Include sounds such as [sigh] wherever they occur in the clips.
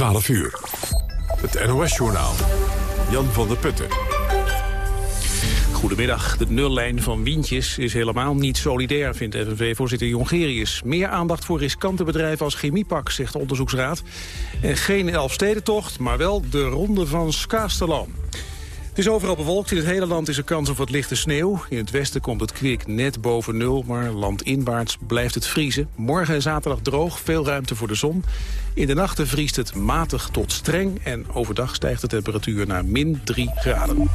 12 uur. Het NOS-journaal. Jan van der Putten. Goedemiddag. De nullijn van Wientjes is helemaal niet solidair, vindt FNV-voorzitter Jongerius. Meer aandacht voor riskante bedrijven als Chemiepak, zegt de onderzoeksraad. En geen Elfstedentocht, maar wel de ronde van Skaasterland. Het is overal bewolkt. In het hele land is er kans op wat lichte sneeuw. In het westen komt het kwik net boven nul, maar landinwaarts blijft het vriezen. Morgen en zaterdag droog, veel ruimte voor de zon. In de nachten vriest het matig tot streng en overdag stijgt de temperatuur naar min 3 graden.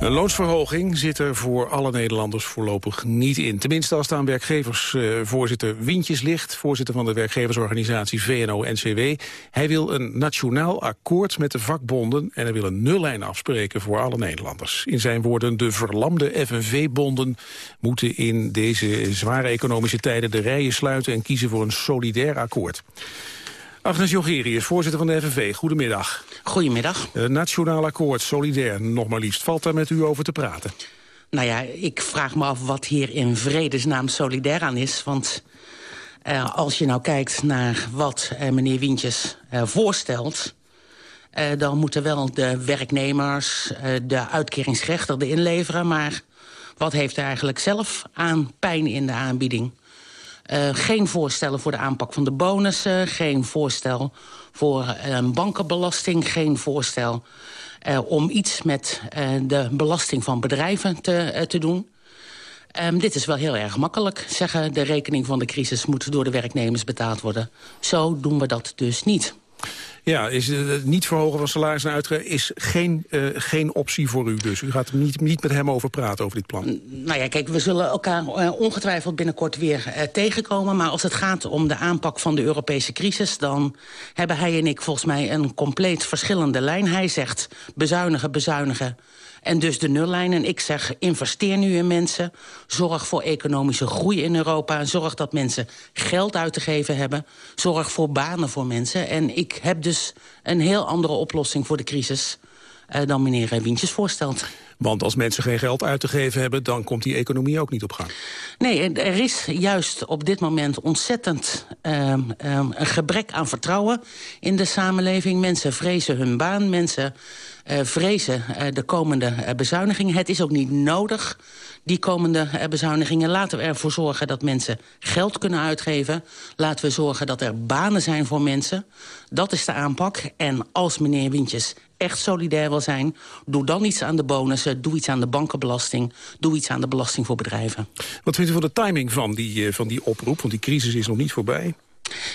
Een loonsverhoging zit er voor alle Nederlanders voorlopig niet in. Tenminste als het aan werkgeversvoorzitter uh, Wintjes ligt... voorzitter van de werkgeversorganisatie VNO-NCW. Hij wil een nationaal akkoord met de vakbonden... en hij wil een nullijn afspreken voor alle Nederlanders. In zijn woorden, de verlamde FNV-bonden... moeten in deze zware economische tijden de rijen sluiten... en kiezen voor een solidair akkoord. Agnes Jongerius, voorzitter van de FNV. Goedemiddag. Goedemiddag. Het Nationaal Akkoord, solidair, nog maar liefst. Valt daar met u over te praten? Nou ja, ik vraag me af wat hier in vredesnaam solidair aan is. Want uh, als je nou kijkt naar wat uh, meneer Wientjes uh, voorstelt... dan moeten wel de werknemers de uitkeringsgerechtigden inleveren. Maar wat heeft hij eigenlijk zelf aan pijn in de aanbieding? Uh, geen voorstellen voor de aanpak van de bonussen. Geen voorstel voor een bankenbelasting. Geen voorstel uh, om iets met uh, de belasting van bedrijven te, te doen. Um, dit is wel heel erg makkelijk. Zeggen de rekening van de crisis moet door de werknemers betaald worden. Zo doen we dat dus niet. Ja, is het niet verhogen van salaris en uitgaven is geen, uh, geen optie voor u dus. U gaat niet, niet met hem over praten over dit plan. Nou ja, kijk, we zullen elkaar uh, ongetwijfeld binnenkort weer tegenkomen. Maar als het gaat om de aanpak van de Europese crisis... dan hebben hij en ik volgens mij een compleet verschillende lijn. Hij zegt bezuinigen, bezuinigen en dus de nullijn. En ik zeg, investeer nu in mensen. Zorg voor economische groei in Europa. Zorg dat mensen geld uit te geven hebben. Zorg voor banen voor mensen. En ik heb dus een heel andere oplossing voor de crisis... Uh, dan meneer Wientjes voorstelt. Want als mensen geen geld uit te geven hebben... dan komt die economie ook niet op gang. Nee, er is juist op dit moment ontzettend uh, uh, een gebrek aan vertrouwen in de samenleving. Mensen vrezen hun baan, mensen vrezen uh, de komende uh, bezuinigingen. Het is ook niet nodig, die komende bezuinigingen. Laten we ervoor zorgen dat mensen geld kunnen uitgeven. Laten we zorgen dat er banen zijn voor mensen. Dat is de aanpak. En als meneer Wintjes echt solidair wil zijn... doe dan iets aan de bonussen, doe iets aan de bankenbelasting... doe iets aan de belasting voor bedrijven. Wat vindt u van de timing van die, van die oproep? Want die crisis is nog niet voorbij.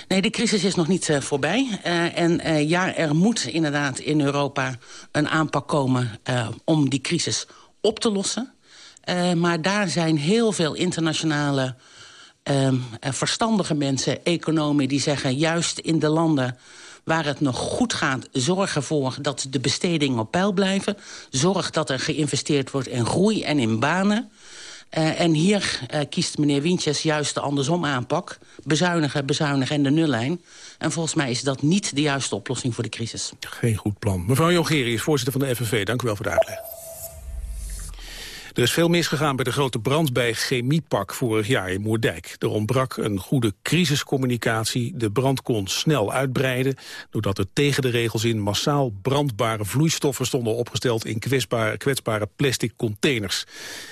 Nee, de crisis is nog niet uh, voorbij. Uh, en uh, ja, er moet inderdaad in Europa een aanpak komen om die crisis op te lossen. maar daar zijn heel veel internationale verstandige mensen, economen... die zeggen juist in de landen waar het nog goed gaat... zorg ervoor dat de bestedingen op peil blijven. Zorg dat er geïnvesteerd wordt in groei en in banen. Uh, en hier uh, kiest meneer Wientjes juist de andersom aanpak. Bezuinigen, bezuinigen en de nullijn. En volgens mij is dat niet de juiste oplossing voor de crisis. Geen goed plan. Mevrouw Jongerius, voorzitter van de FNV, dank u wel voor de uitleg. Er is veel misgegaan bij de grote brand bij Chemiepak vorig jaar in Moerdijk. Er ontbrak een goede crisiscommunicatie. De brand kon snel uitbreiden... doordat er tegen de regels in massaal brandbare vloeistoffen stonden opgesteld... in kwetsbare, plastic containers.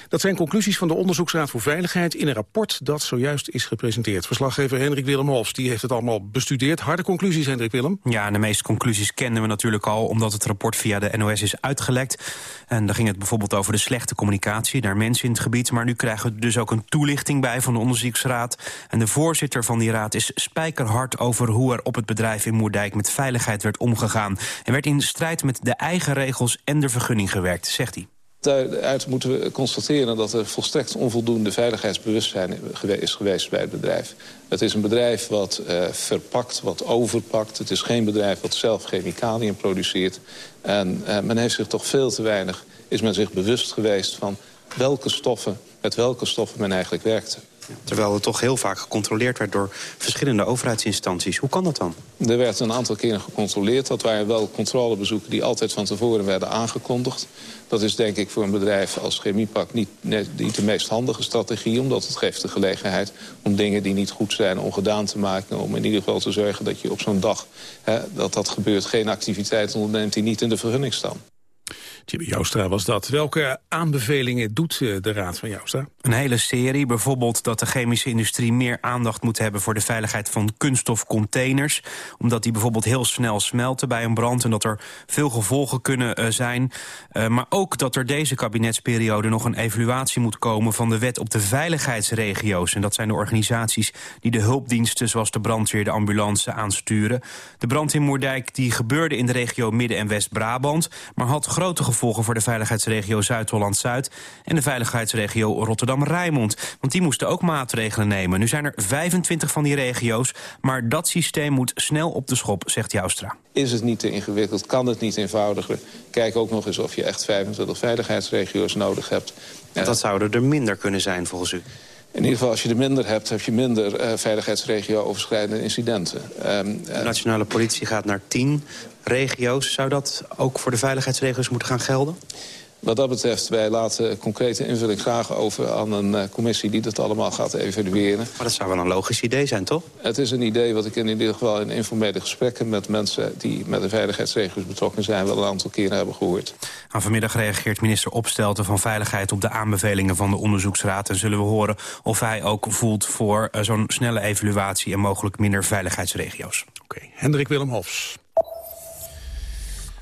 Dat zijn conclusies van de Onderzoeksraad voor Veiligheid... in een rapport dat zojuist is gepresenteerd. Verslaggever Hendrik Willem Hofs die heeft het allemaal bestudeerd. Harde conclusies, Hendrik Willem. Ja, de meeste conclusies kenden we natuurlijk al... omdat het rapport via de NOS is uitgelekt. En daar ging het bijvoorbeeld over de slechte communicatie naar mensen in het gebied. Maar nu krijgen we dus ook een toelichting bij van de onderzoeksraad. En de voorzitter van die raad is spijkerhard over hoe er op het bedrijf in Moerdijk met veiligheid werd omgegaan. En werd in strijd met de eigen regels en de vergunning gewerkt, zegt hij. Daaruit moeten we constateren dat er volstrekt onvoldoende veiligheidsbewustzijn is geweest bij het bedrijf. Het is een bedrijf wat uh, verpakt, wat overpakt. Het is geen bedrijf wat zelf chemicaliën produceert. En uh, men heeft zich toch veel te weinig is men zich bewust geweest van welke stoffen, met welke stoffen men eigenlijk werkte. Terwijl er toch heel vaak gecontroleerd werd door verschillende overheidsinstanties. Hoe kan dat dan? Er werd een aantal keren gecontroleerd. Dat waren wel controlebezoeken die altijd van tevoren werden aangekondigd. Dat is denk ik voor een bedrijf als Chemiepak niet, niet de meest handige strategie... omdat het geeft de gelegenheid om dingen die niet goed zijn ongedaan te maken... om in ieder geval te zorgen dat je op zo'n dag hè, dat dat gebeurt... geen activiteit onderneemt die niet in de vergunning staan. Jimmy Joustra was dat. Welke aanbevelingen doet eh, de Raad van Joustra? Een hele serie. Bijvoorbeeld dat de chemische industrie meer aandacht moet hebben... voor de veiligheid van kunststofcontainers. Omdat die bijvoorbeeld heel snel smelten bij een brand... en dat er veel gevolgen kunnen uh, zijn. Uh, maar ook dat er deze kabinetsperiode nog een evaluatie moet komen... van de wet op de veiligheidsregio's. En dat zijn de organisaties die de hulpdiensten... zoals de brandweer, de ambulance aansturen. De brand in Moerdijk die gebeurde in de regio Midden- en West-Brabant... maar had grote gevolgen voor de veiligheidsregio Zuid-Holland-Zuid... en de veiligheidsregio Rotterdam-Rijnmond. Want die moesten ook maatregelen nemen. Nu zijn er 25 van die regio's, maar dat systeem moet snel op de schop, zegt Joustra. Is het niet te ingewikkeld? Kan het niet eenvoudiger? Kijk ook nog eens of je echt 25 veiligheidsregio's nodig hebt. Dat zouden er minder kunnen zijn, volgens u? In ieder geval, als je er minder hebt, heb je minder uh, veiligheidsregio-overschrijdende incidenten. Um, de nationale politie gaat naar tien regio's. Zou dat ook voor de veiligheidsregio's moeten gaan gelden? Wat dat betreft, wij laten concrete invulling graag over aan een uh, commissie die dat allemaal gaat evalueren. Maar dat zou wel een logisch idee zijn, toch? Het is een idee wat ik in ieder geval in informele gesprekken met mensen die met de veiligheidsregio's betrokken zijn wel een aantal keren hebben gehoord. Nou, vanmiddag reageert minister Opstelten van Veiligheid op de aanbevelingen van de onderzoeksraad. En zullen we horen of hij ook voelt voor uh, zo'n snelle evaluatie en mogelijk minder veiligheidsregio's. Oké, okay. Hendrik Willem Hofs.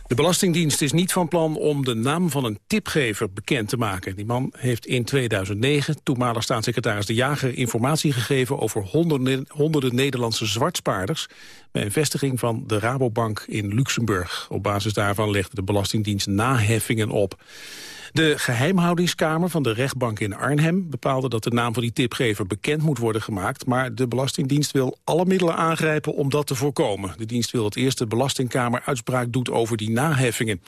De Belastingdienst is niet van plan om de naam van een tipgever bekend te maken. Die man heeft in 2009 toenmalig staatssecretaris De Jager informatie gegeven over honderden, Nederlandse zwartspaarders bij een vestiging van de Rabobank in Luxemburg. Op basis daarvan legde de Belastingdienst naheffingen op. De geheimhoudingskamer van de rechtbank in Arnhem bepaalde dat de naam van die tipgever bekend moet worden gemaakt, maar de Belastingdienst wil alle middelen aangrijpen om dat te voorkomen. De dienst wil dat eerst de Belastingkamer uitspraak doet over die naheffingen.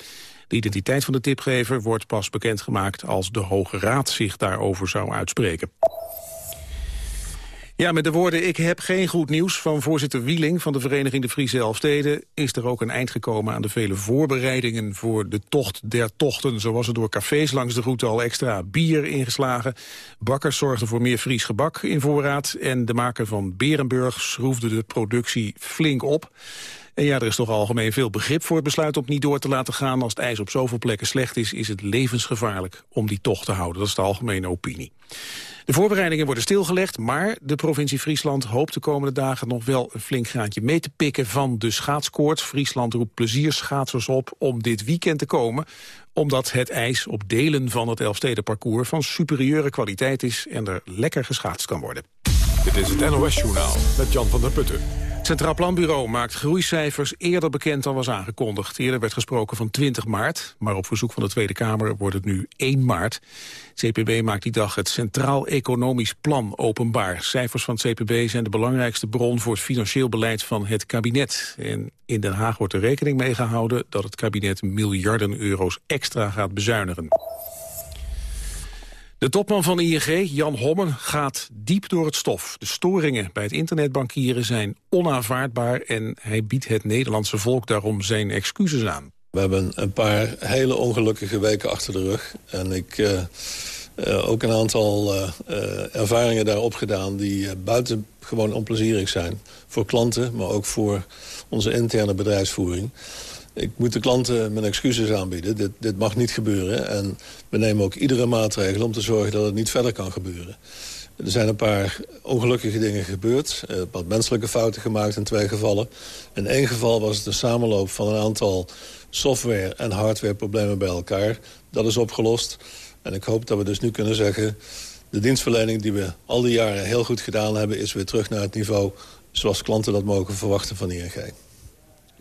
De identiteit van de tipgever wordt pas bekendgemaakt als de Hoge Raad zich daarover zou uitspreken. Ja, met de woorden ik heb geen goed nieuws van voorzitter Wieling van de Vereniging de Friese Elfsteden is er ook een eind gekomen aan de vele voorbereidingen voor de tocht der tochten. Zo was er door cafés langs de route al extra bier ingeslagen. Bakkers zorgden voor meer Fries gebak in voorraad en de maker van Berenburg schroefde de productie flink op. En ja, er is toch algemeen veel begrip voor het besluit om niet door te laten gaan. Als het ijs op zoveel plekken slecht is, is het levensgevaarlijk om die tocht te houden. Dat is de algemene opinie. De voorbereidingen worden stilgelegd, maar de provincie Friesland hoopt de komende dagen nog wel een flink graantje mee te pikken van de schaatskoorts. Friesland roept plezierschaatsers op om dit weekend te komen, omdat het ijs op delen van het Elfstedenparcours van superieure kwaliteit is en er lekker geschaatst kan worden. Dit is het NOS Journaal met Jan van der Putten. Het Centraal Planbureau maakt groeicijfers eerder bekend dan was aangekondigd. Eerder werd gesproken van 20 maart, maar op verzoek van de Tweede Kamer wordt het nu 1 maart. CPB maakt die dag het Centraal Economisch Plan openbaar. Cijfers van het CPB zijn de belangrijkste bron voor het financieel beleid van het kabinet. En in Den Haag wordt er rekening mee gehouden dat het kabinet miljarden euro's extra gaat bezuinigen. De topman van ING, Jan Hommen, gaat diep door het stof. De storingen bij het internetbankieren zijn onaanvaardbaar... en hij biedt het Nederlandse volk daarom zijn excuses aan. We hebben een paar hele ongelukkige weken achter de rug. En ik uh, ook een aantal uh, ervaringen daarop gedaan... die buitengewoon onplezierig zijn. Voor klanten, maar ook voor onze interne bedrijfsvoering. Ik moet de klanten mijn excuses aanbieden. Dit, dit mag niet gebeuren. En we nemen ook iedere maatregel om te zorgen dat het niet verder kan gebeuren. Er zijn een paar ongelukkige dingen gebeurd. Wat menselijke fouten gemaakt in twee gevallen. In één geval was het een samenloop van een aantal software- en hardwareproblemen bij elkaar. Dat is opgelost. En ik hoop dat we dus nu kunnen zeggen... de dienstverlening die we al die jaren heel goed gedaan hebben... is weer terug naar het niveau zoals klanten dat mogen verwachten van ING.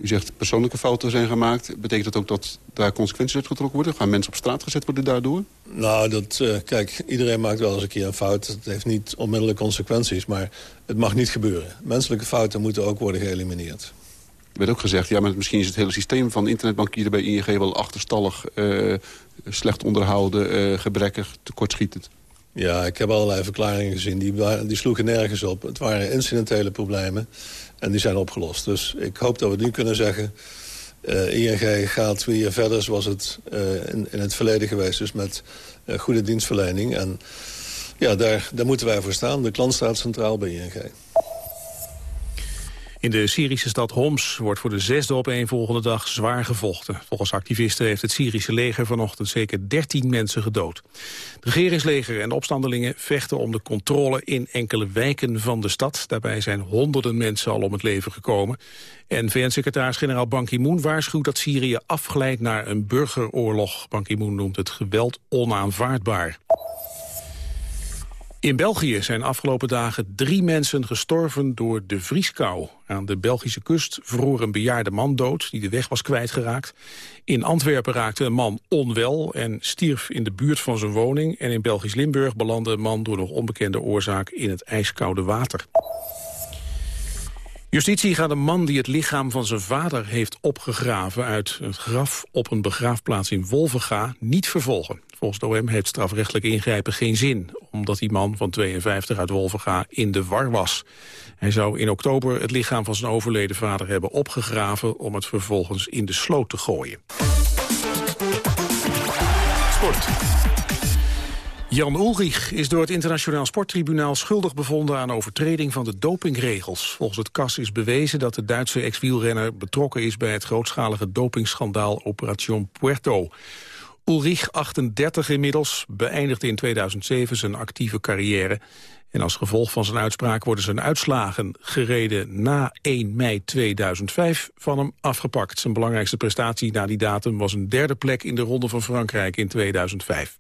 U zegt persoonlijke fouten zijn gemaakt. Betekent dat ook dat daar consequenties uit getrokken worden? Gaan mensen op straat gezet worden daardoor? Nou, dat, uh, kijk, iedereen maakt wel eens een keer een fout. Het heeft niet onmiddellijk consequenties, maar het mag niet gebeuren. Menselijke fouten moeten ook worden geëlimineerd. Er werd ook gezegd, ja, maar misschien is het hele systeem van internetbankieren bij ING wel achterstallig, uh, slecht onderhouden, uh, gebrekkig, tekortschietend. Ja, ik heb allerlei verklaringen gezien. Die, die sloegen nergens op. Het waren incidentele problemen en die zijn opgelost. Dus ik hoop dat we nu kunnen zeggen... Uh, ING gaat weer verder zoals het uh, in, in, het verleden geweest is... met uh, goede dienstverlening. En ja, daar, daar moeten wij voor staan. De klant staat centraal bij ING. In de Syrische stad Homs wordt voor de zesde op een volgende dag zwaar gevochten. Volgens activisten heeft het Syrische leger vanochtend zeker 13 mensen gedood. Het regeringsleger en opstandelingen vechten om de controle in enkele wijken van de stad. Daarbij zijn honderden mensen al om het leven gekomen. En VN-secretaris-generaal Ban Ki-moon waarschuwt dat Syrië afglijdt naar een burgeroorlog. Ban Ki-moon noemt het geweld onaanvaardbaar. In België zijn afgelopen dagen drie mensen gestorven door de vrieskou. Aan de Belgische kust vroor een bejaarde man dood die de weg was kwijtgeraakt. In Antwerpen raakte een man onwel en stierf in de buurt van zijn woning. En in Belgisch Limburg belandde een man door nog onbekende oorzaak in het ijskoude water. Justitie gaat een man die het lichaam van zijn vader heeft opgegraven... uit het graf op een begraafplaats in Wolvenga niet vervolgen. Volgens de OM heeft strafrechtelijk ingrijpen geen zin... omdat die man van 52 uit Wolvenga in de war was. Hij zou in oktober het lichaam van zijn overleden vader hebben opgegraven... om het vervolgens in de sloot te gooien. Sport. Jan Ulrich is door het Internationaal Sporttribunaal schuldig bevonden aan overtreding van de dopingregels. Volgens het KAS is bewezen dat de Duitse ex-wielrenner betrokken is bij het grootschalige dopingschandaal Operation Puerto. Ulrich, 38 inmiddels, beëindigde in 2007 zijn actieve carrière. En als gevolg van zijn uitspraak worden zijn uitslagen gereden na 1 mei 2005 van hem afgepakt. Zijn belangrijkste prestatie na die datum was een derde plek in de Ronde van Frankrijk in 2005.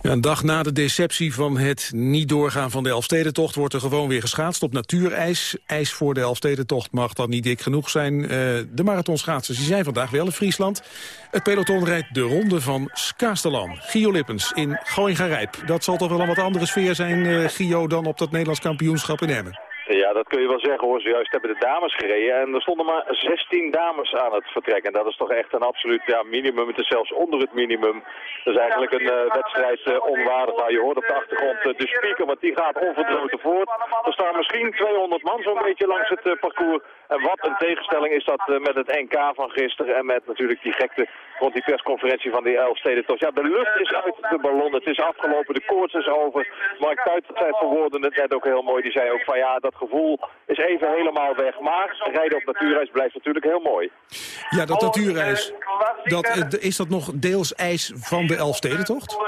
Een dag na de deceptie van het niet doorgaan van de Elfstedentocht... wordt er gewoon weer geschaatst op natuurijs. IJs voor de Elfstedentocht mag dan niet dik genoeg zijn. Uh, de marathonschaatsers die zijn vandaag wel in Friesland. Het peloton rijdt de ronde van Skaastelan. Gio Lippens in Gooingarijp. Dat zal toch wel een wat andere sfeer zijn, uh, Gio... dan op dat Nederlands kampioenschap in Emmen? Ja, dat kun je wel zeggen hoor. Zojuist hebben de dames gereden en er stonden maar 16 dames aan het vertrek. En dat is toch echt een absoluut ja, minimum. Het is zelfs onder het minimum. Dat is eigenlijk een uh, wedstrijd uh, onwaardig. Nou, je hoort op de achtergrond uh, de speaker, want die gaat onverdroten voort. Er staan misschien 200 man zo'n beetje langs het parcours. En wat een tegenstelling is dat met het NK van gisteren en met natuurlijk die gekte rond die persconferentie van die Elfstedentocht. Ja, de lucht is uit de ballon. Het is afgelopen, de koorts is over. Mark Tuit verwoordde het net ook heel mooi. Die zei ook van ja, dat gevoel is even helemaal weg. Maar rijden op natuurijs blijft natuurlijk heel mooi. Ja, dat natuurijs, dat, eh, is dat nog deels ijs van de Elfstedentocht?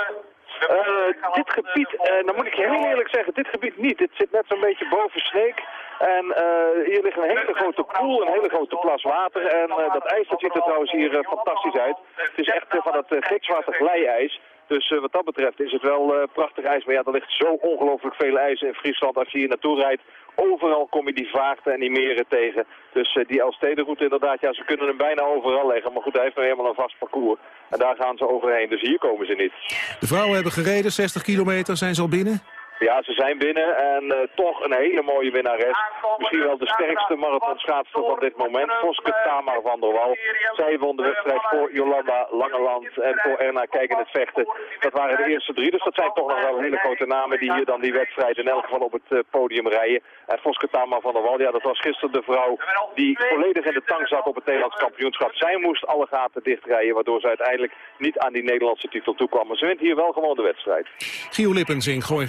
Uh, dit gebied, uh, dan moet ik je heel eerlijk zeggen, dit gebied niet. Dit zit net zo'n beetje boven Sneek. En uh, hier ligt een hele grote poel, een hele grote plas water. En dat ijs dat ziet er trouwens hier fantastisch uit. Het is echt van het gidswater glijijs. Dus wat dat betreft is het wel prachtig ijs. Maar ja, er ligt zo ongelooflijk veel ijs in Friesland. Als je hier naartoe rijdt, overal kom je die vaarten en die meren tegen. Dus uh, die Elfstedenroute inderdaad, ja, ze kunnen hem bijna overal leggen. Maar goed, hij heeft nou helemaal een vast parcours. En daar gaan ze overheen, dus hier komen ze niet. De vrouwen hebben gereden, 60 kilometer, zijn ze al binnen? Ja, ze zijn binnen en uh, toch een hele mooie winnares. Misschien wel de sterkste marathonschaatster van dit moment, Voske Tamar van der Wal. Zij won de wedstrijd voor Jolanda Langeland en voor Erna Kijk in het vechten. Dat waren de eerste drie, dus dat zijn toch nog wel hele grote namen die hier dan die wedstrijd in elk geval op het uh, podium rijden. En Voske Tamar van der Wal, ja, dat was gisteren de vrouw die volledig in de tang zat op het Nederlands kampioenschap. Zij moest alle gaten dichtrijden, waardoor ze uiteindelijk niet aan die Nederlandse titel toekwam. Maar ze wint hier wel gewoon de wedstrijd. Gio Lippens in Gooi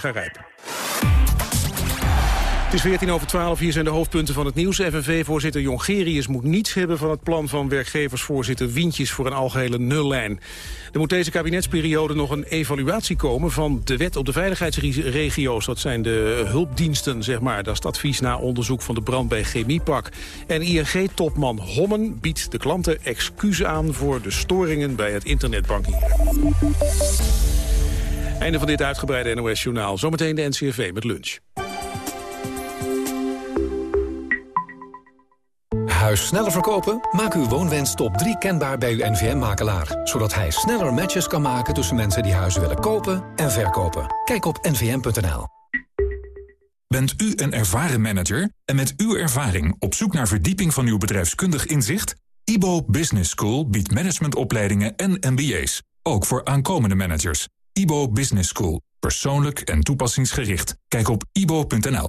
het is 14 over 12, hier zijn de hoofdpunten van het nieuws. FNV-voorzitter Jongerius moet niets hebben van het plan van werkgeversvoorzitter Wientjes voor een algehele nullijn. Er moet deze kabinetsperiode nog een evaluatie komen van de wet op de veiligheidsregio's. Dat zijn de hulpdiensten, zeg maar. Dat is het advies na onderzoek van de brand bij Chemiepak. En ING-topman Hommen biedt de klanten excuses aan voor de storingen bij het internetbankieren. Einde van dit uitgebreide NOS-journaal. Zometeen de NCRV met lunch. Huis sneller verkopen? Maak uw woonwens top 3 kenbaar bij uw NVM-makelaar. Zodat hij sneller matches kan maken tussen mensen die huizen willen kopen en verkopen. Kijk op nvm.nl. Bent u een ervaren manager en met uw ervaring op zoek naar verdieping van uw bedrijfskundig inzicht? IBO Business School biedt managementopleidingen en MBA's, ook voor aankomende managers. IBO Business School. Persoonlijk en toepassingsgericht. Kijk op ibo.nl.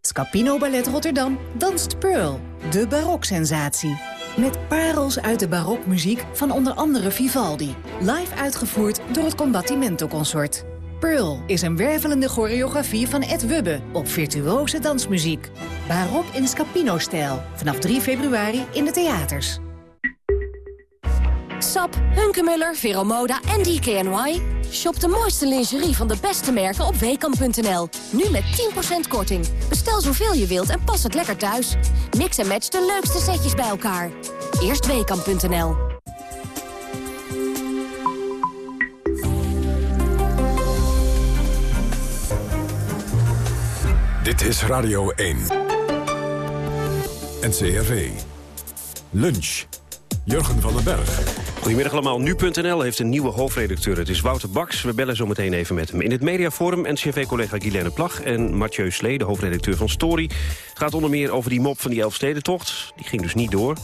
Scapino Ballet Rotterdam danst Pearl, de baroksensatie. Met parels uit de barokmuziek van onder andere Vivaldi. Live uitgevoerd door het Combattimento Consort. Pearl is een wervelende choreografie van Ed Wubbe op virtuose dansmuziek. Barok in Scapino-stijl. Vanaf 3 februari in de theaters. Sap, Hunkemuller, Veromoda en DKNY. Shop de mooiste lingerie van de beste merken op weekamp.nl. Nu met 10% korting. Bestel zoveel je wilt en pas het lekker thuis. Mix en match de leukste setjes bij elkaar. Eerst weekamp.nl. Dit is Radio 1. NCRV. Lunch. Jurgen van den Berg. Goedemiddag allemaal. Nu.nl heeft een nieuwe hoofdredacteur. Het is Wouter Baks. We bellen zo meteen even met hem. In het mediaforum NCRV-collega Guilaine Plag en Mathieu Slee, de hoofdredacteur van Story. Gaat onder meer over die mop van die Elfstedentocht. Die ging dus niet door.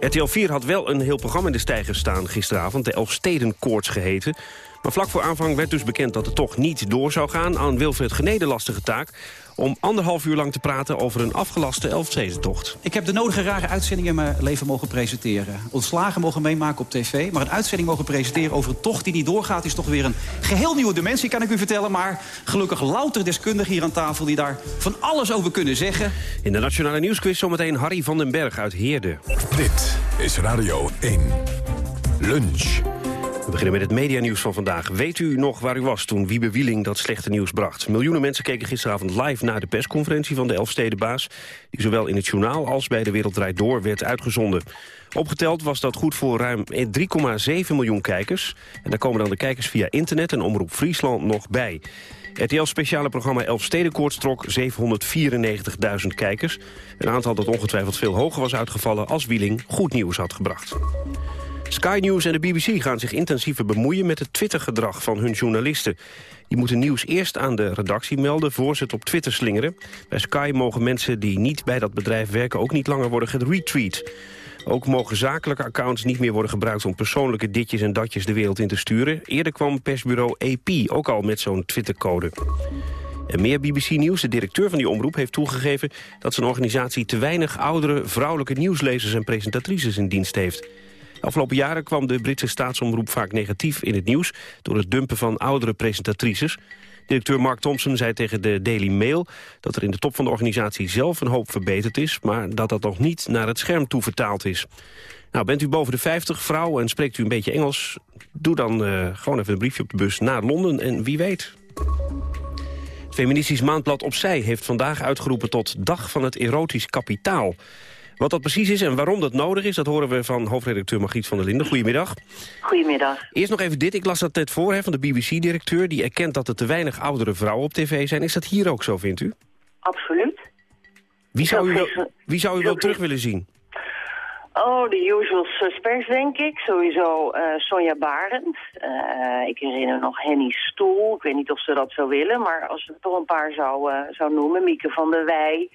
RTL 4 had wel een heel programma in de stijger staan gisteravond. De Elfstedenkoorts geheten. Maar vlak voor aanvang werd dus bekend dat het toch niet door zou gaan... aan Wilfred Genede lastige taak om anderhalf uur lang te praten over een afgelaste Elfstedentocht. Ik heb de nodige rare uitzendingen in mijn leven mogen presenteren. Ontslagen mogen meemaken op tv, maar een uitzending mogen presenteren over een tocht die niet doorgaat... is toch weer een geheel nieuwe dimensie, kan ik u vertellen. Maar gelukkig louter deskundigen hier aan tafel die daar van alles over kunnen zeggen. In de Nationale Nieuwsquiz zometeen Harry van den Berg uit Heerde. Dit is Radio 1. Lunch. We beginnen met het medianieuws van vandaag. Weet u nog waar u was toen Wiebe Wieling dat slechte nieuws bracht? Miljoenen mensen keken gisteravond live naar de persconferentie van de Elfstedenbaas... die zowel in het journaal als bij de Wereld Door werd uitgezonden. Opgeteld was dat goed voor ruim 3,7 miljoen kijkers. En daar komen dan de kijkers via internet en Omroep Friesland nog bij. RTL-speciale programma Elfstedenkoorts trok 794.000 kijkers. Een aantal dat ongetwijfeld veel hoger was uitgevallen... als Wieling goed nieuws had gebracht. Sky News en de BBC gaan zich intensiever bemoeien met het Twittergedrag van hun journalisten. Die moeten nieuws eerst aan de redactie melden voor ze het op Twitter slingeren. Bij Sky mogen mensen die niet bij dat bedrijf werken ook niet langer worden geretweet. Ook mogen zakelijke accounts niet meer worden gebruikt om persoonlijke ditjes en datjes de wereld in te sturen. Eerder kwam persbureau AP ook al met zo'n Twittercode. En meer BBC-nieuws. De directeur van die omroep heeft toegegeven dat zijn organisatie te weinig oudere vrouwelijke nieuwslezers en presentatrices in dienst heeft. Afgelopen jaren kwam de Britse staatsomroep vaak negatief in het nieuws... door het dumpen van oudere presentatrices. Directeur Mark Thompson zei tegen de Daily Mail... dat er in de top van de organisatie zelf een hoop verbeterd is... maar dat dat nog niet naar het scherm toe vertaald is. Nou, bent u boven de 50 vrouw en spreekt u een beetje Engels... doe dan uh, gewoon even een briefje op de bus naar Londen en wie weet... Het feministisch maandblad Opzij heeft vandaag uitgeroepen tot Dag van het Erotisch Kapitaal. Wat dat precies is en waarom dat nodig is, dat horen we van hoofdredacteur Margriet van der Linden. Goedemiddag. Goedemiddag. Eerst nog even dit, ik las dat net voor hè, van de BBC-directeur... die erkent dat er te weinig oudere vrouwen op tv zijn. Is dat hier ook zo, vindt u? Absoluut. Wie zou u wel, wie zou u wel terug willen zien? Oh, de usual suspects, denk ik. Sowieso uh, Sonja Barend. Uh, ik herinner nog Henny Stoel. Ik weet niet of ze dat zou willen, maar als ze toch een paar zou, uh, zou noemen. Mieke van der Wij.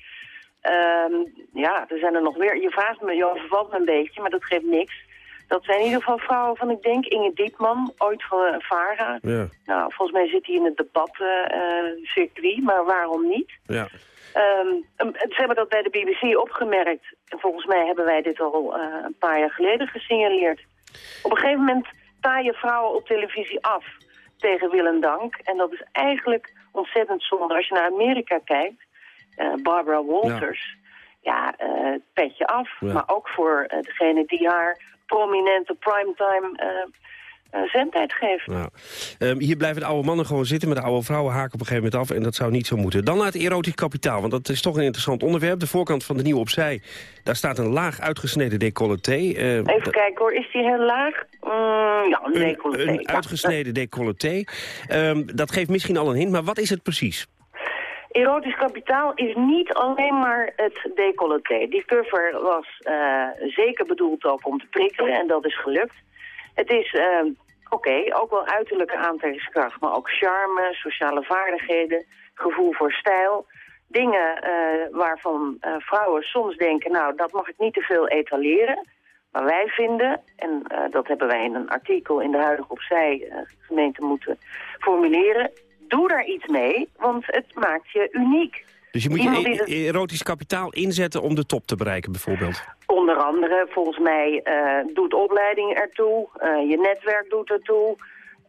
Um, ja, er zijn er nog meer. Je vraagt me, je overvalt me een beetje, maar dat geeft niks. Dat zijn in ieder geval vrouwen van, ik denk, Inge Diepman, ooit van uh, VARA. Ja. Nou, volgens mij zit hij in het debatcircuit, uh, maar waarom niet? Ja. Um, ze hebben dat bij de BBC opgemerkt. En volgens mij hebben wij dit al uh, een paar jaar geleden gesignaleerd. Op een gegeven moment taaien vrouwen op televisie af tegen wil en dank. En dat is eigenlijk ontzettend zonde. Als je naar Amerika kijkt, Barbara Walters, ja, ja uh, petje af. Maar ook voor uh, degene die haar prominente primetime zendtijd geeft. Nou, um, hier blijven de oude mannen gewoon zitten, met de oude vrouwen haken op een gegeven moment af. En dat zou niet zo moeten. Dan naar het erotisch kapitaal, want dat is toch een interessant onderwerp. De voorkant van de nieuwe opzij, daar staat een laag uitgesneden decolleté. Even kijken hoor, is die heel laag? Mm, ja, een decolleté. Een, een uitgesneden decolleté. Um, dat geeft misschien al een hint, maar wat is het precies? Erotisch kapitaal is niet alleen maar het decolleté. Die cover was uh, zeker bedoeld ook om te prikkelen en dat is gelukt. Het is, uh, oké, ook wel uiterlijke aantrekkingskracht, maar ook charme, sociale vaardigheden, gevoel voor stijl. Dingen uh, waarvan vrouwen soms denken, nou, dat mag ik niet te veel etaleren. Maar wij vinden, en eh, dat hebben wij in een artikel in de huidige opzij gemeente moeten formuleren, doe daar iets mee, want het maakt je uniek. Dus je moet je e erotisch kapitaal inzetten om de top te bereiken bijvoorbeeld? Onder andere, volgens mij uh, doet opleiding ertoe, je netwerk doet ertoe...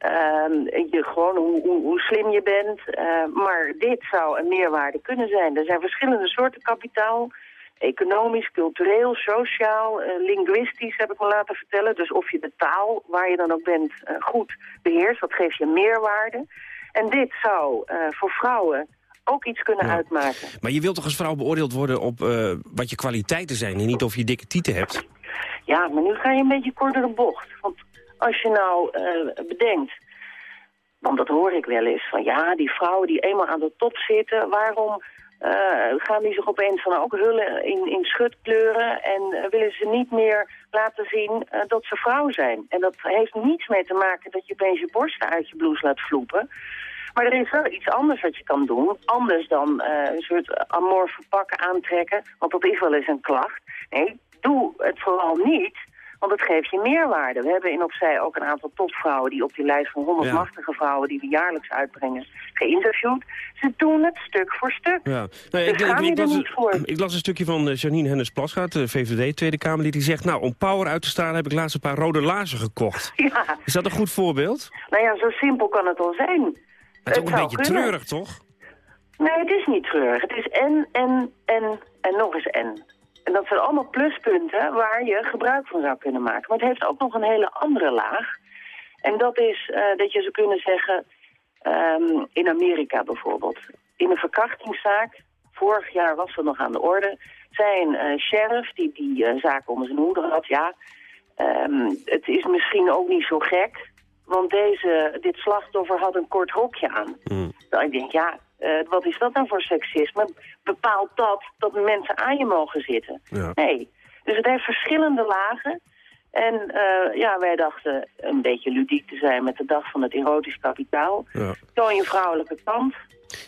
Uh, je, gewoon hoe, hoe, hoe, slim je bent. Uh, maar dit zou een meerwaarde kunnen zijn. Er zijn verschillende soorten kapitaal. Economisch, cultureel, sociaal, uh, linguistisch heb ik me laten vertellen. Dus of je de taal, waar je dan ook bent, goed beheerst. Dat geeft je meerwaarde. En dit zou voor vrouwen ook iets kunnen ja. uitmaken. Maar je wilt toch als vrouw beoordeeld worden op wat je kwaliteiten zijn... en niet of je dikke tieten hebt? Ja, maar nu ga je een beetje kort door de bocht. Want als je nou uh, bedenkt, want dat hoor ik wel eens, van ja, die vrouwen die eenmaal aan de top zitten, waarom uh, gaan die zich opeens van ook hullen in, in schutkleuren en uh, willen ze niet meer laten zien dat ze vrouw zijn. En dat heeft niets mee te maken dat je opeens je borsten uit je blouse laat vloepen. Maar er is wel iets anders wat je kan doen. Anders dan een soort amorfe pakken aantrekken. Want dat is wel eens een klacht. Nee, doe het vooral niet want het geeft je meerwaarde. We hebben in Opzij ook een aantal topvrouwen... die op die lijst van 100 ja. machtige vrouwen die we jaarlijks uitbrengen... geïnterviewd. Ze doen het stuk voor stuk. Ja. Nou, ik, ik, ik, las, ik, las, een stukje van uh, Janine Hennis Plasgaard, de VVD Tweede Kamerlid... die zegt, nou, om power uit te stralen heb ik laatst een paar rode laarzen gekocht. [laughs] Ja. Is dat een goed voorbeeld? Nou ja, zo simpel kan het al zijn. Maar het is ook een beetje kunnen. treurig, toch? Nee, het is niet treurig. Het is en, en, en, en nog eens en. En dat zijn allemaal pluspunten waar je gebruik van zou kunnen maken. Maar het heeft ook nog een hele andere laag. En dat is uh, dat je zou kunnen zeggen, um, in Amerika bijvoorbeeld. In een verkrachtingszaak, vorig jaar was dat nog aan de orde... zei een uh, sheriff die die uh, zaak onder zijn hoede had... ja, um, het is misschien ook niet zo gek... want deze, dit slachtoffer had een kort hokje aan. Mm. Dan ik denk, ja, uh, wat is dat nou voor seksisme? Bepaalt dat dat mensen aan je mogen zitten? Ja. Nee. Dus het heeft verschillende lagen. En uh, ja, wij dachten een beetje ludiek te zijn met de dag van het erotisch kapitaal. Ja. Toon je vrouwelijke kant.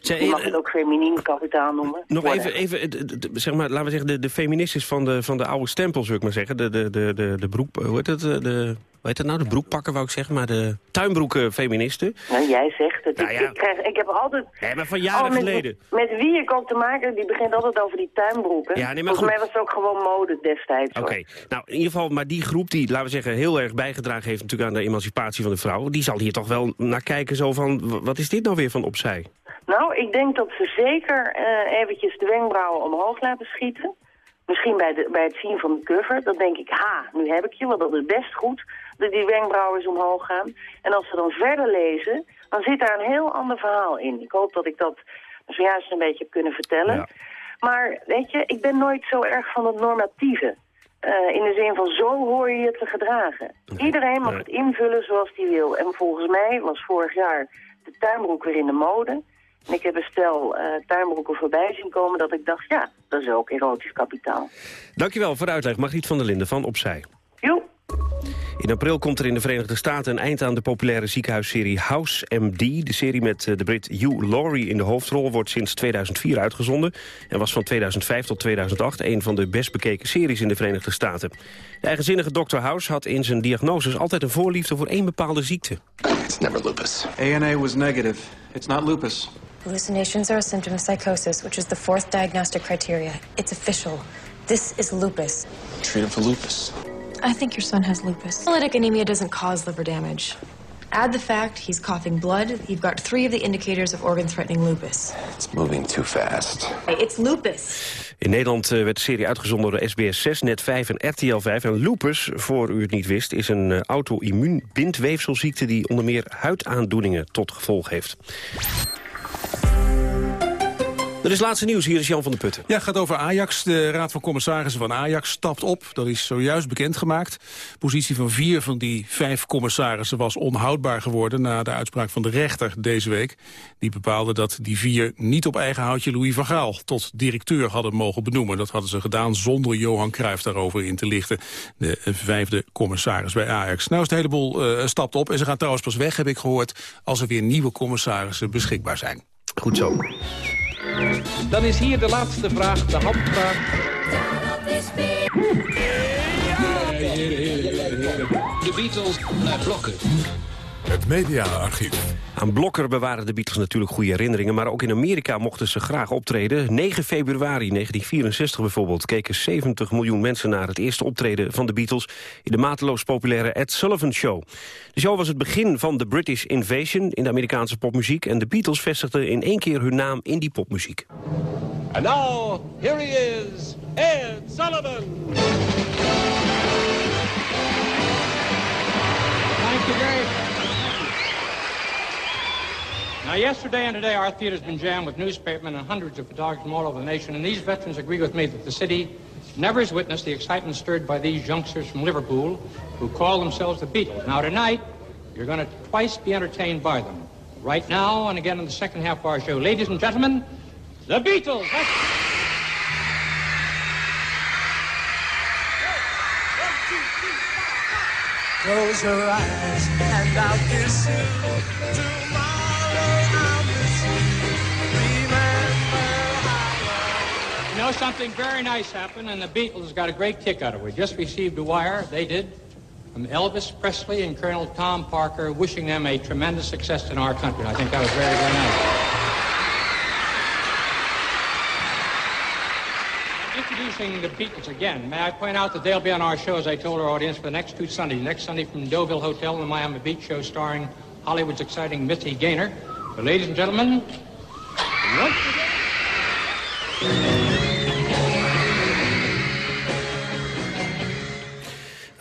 je mag het ook feminien kapitaal noemen. Nog even, even zeg maar, laten we zeggen, de, de feministes van de, van de oude stempel, zou ik maar zeggen. De, de, de, de, de broek, hoe heet het, de, heet dat nou? De broekpakken wou ik zeggen, maar de tuinbroeken feministen. Nou, jij zegt het. Nou, ja. ik, krijg, ik heb altijd... Nee, maar van jaren oh, met, geleden. Met, wie ik ook te maken die begint altijd over die tuinbroeken. Ja, nee, maar Volgens mij was het ook gewoon mode destijds. Oké, nou in ieder geval, maar die groep die, laten we zeggen, heel erg bijgedragen heeft natuurlijk aan de emancipatie van de vrouw, die zal hier toch wel naar kijken zo van, wat is dit nou weer van opzij? Nou, ik denk dat ze zeker uh, eventjes de wenkbrauwen omhoog laten schieten. Misschien bij, de, bij het zien van de cover. Dan denk ik, ha, nu heb ik je, want dat is best goed dat die wenkbrauwen eens omhoog gaan. En als ze dan verder lezen, dan zit daar een heel ander verhaal in. Ik hoop dat ik dat zojuist een beetje heb kunnen vertellen. Ja. Maar weet je, ik ben nooit zo erg van het normatieve. Uh, in de zin van zo hoor je je te gedragen. Iedereen mag het invullen zoals hij wil. En volgens mij was vorig jaar de tuinbroek weer in de mode. En ik heb een stel uh, tuinbroeken voorbij zien komen dat ik dacht, ja, dat is ook erotisch kapitaal. Dankjewel voor de uitleg, Margriet van der Linden van Opzij. Jo. In april komt er in de Verenigde Staten een eind aan de populaire ziekenhuisserie House MD. De serie met eh, de Brit Hugh Laurie in de hoofdrol wordt sinds 2004 uitgezonden... en was van 2005 tot 2008 een van de best bekeken series in de Verenigde Staten. De eigenzinnige Dr. House had in zijn diagnoses altijd een voorliefde voor één bepaalde ziekte. It's never lupus. ANA was negative. It's not lupus. Hallucinations are a symptom of psychosis, which is the fourth diagnostic criteria. It's official. This is lupus. Treat him for lupus. I think your son has lupus. Hemolytic anemia doesn't cause liver damage. Add the fact he's coughing blood, you've got three of the indicators of organ-threatening lupus. It's moving too fast. It's lupus. In Nederland eh, werd de serie uitgezonden door SBS 6, Net 5 en RTL 5. En lupus, voor u het niet wist, is een eh, auto-immuun bindweefselziekte... die onder meer huidaandoeningen tot gevolg heeft. Er is laatste nieuws, hier is Jan van der Putten. Ja, het gaat over Ajax. De Raad van Commissarissen van Ajax stapt op. Dat is zojuist bekendgemaakt. De positie van vier van die vijf commissarissen was onhoudbaar geworden... na de uitspraak van de rechter deze week. Die bepaalde dat die vier niet op eigen houtje Louis van Gaal... tot directeur hadden mogen benoemen. Dat hadden ze gedaan zonder Johan Cruijff daarover in te lichten. De vijfde commissaris bij Ajax. Nou is de heleboel uh, stapt op. En ze gaan trouwens pas weg, heb ik gehoord... als er weer nieuwe commissarissen beschikbaar zijn. Goed zo. Dan is hier de laatste vraag, de handvraag. De Beatles naar blokken. Het mediaarchief. Aan Blokker bewaren de Beatles natuurlijk goede herinneringen... maar ook in Amerika mochten ze graag optreden. 9 februari 1964 bijvoorbeeld keken 70 miljoen mensen... naar het eerste optreden van de Beatles... in de mateloos populaire Ed Sullivan Show. De show was het begin van de British Invasion in de Amerikaanse popmuziek... en de Beatles vestigden in één keer hun naam in die popmuziek. And now, here he is, Ed Sullivan. Thank you very Now, yesterday and today, our theater's been jammed with newspapermen and hundreds of photographers from all over the nation, and these veterans agree with me that the city never has witnessed the excitement stirred by these youngsters from Liverpool who call themselves the Beatles. Now, tonight, you're going to twice be entertained by them. Right now, and again in the second half of our show. Ladies and gentlemen, the Beatles! That's- Close your eyes and I'll kiss you. Something very nice happened, and the Beatles got a great kick out of it. We just received a wire, they did, from Elvis Presley and Colonel Tom Parker, wishing them a tremendous success in our country. I think that was very, very nice. Introducing the Beatles again, may I point out that they'll be on our show, as I told our audience, for the next two Sundays. Next Sunday from Deauville Hotel in the Miami Beach show starring Hollywood's exciting Mitzi Gaynor. But ladies and gentlemen, once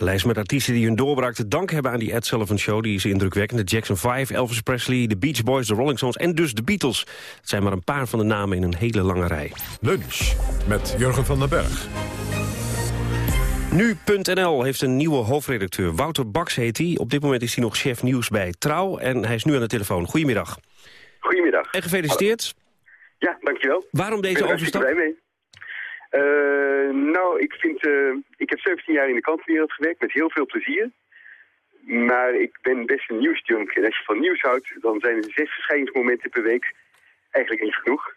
Een lijst met artiesten die hun doorbraak te danken hebben aan die Ed Sullivan Show. Die is indrukwekkend. De Jackson 5, Elvis Presley, de Beach Boys, de Rolling Stones en dus de Beatles. Het zijn maar een paar van de namen in een hele lange rij. Lunch met Jurgen van den Berg. Nu.nl heeft een nieuwe hoofdredacteur. Wouter Baks heet hij. Op dit moment is hij nog chef nieuws bij Trouw. En hij is nu aan de telefoon. Goedemiddag. Goedemiddag. En gefeliciteerd. Ja, dankjewel. Waarom deze Ik ben er hartstikke overstap? Eh, nou, ik vind... eh, ik heb 17 jaar in de krantenwereld gewerkt met heel veel plezier. Maar ik ben best een nieuwsjunk. En als je van nieuws houdt, dan zijn er zes verschijningsmomenten per week eigenlijk niet genoeg.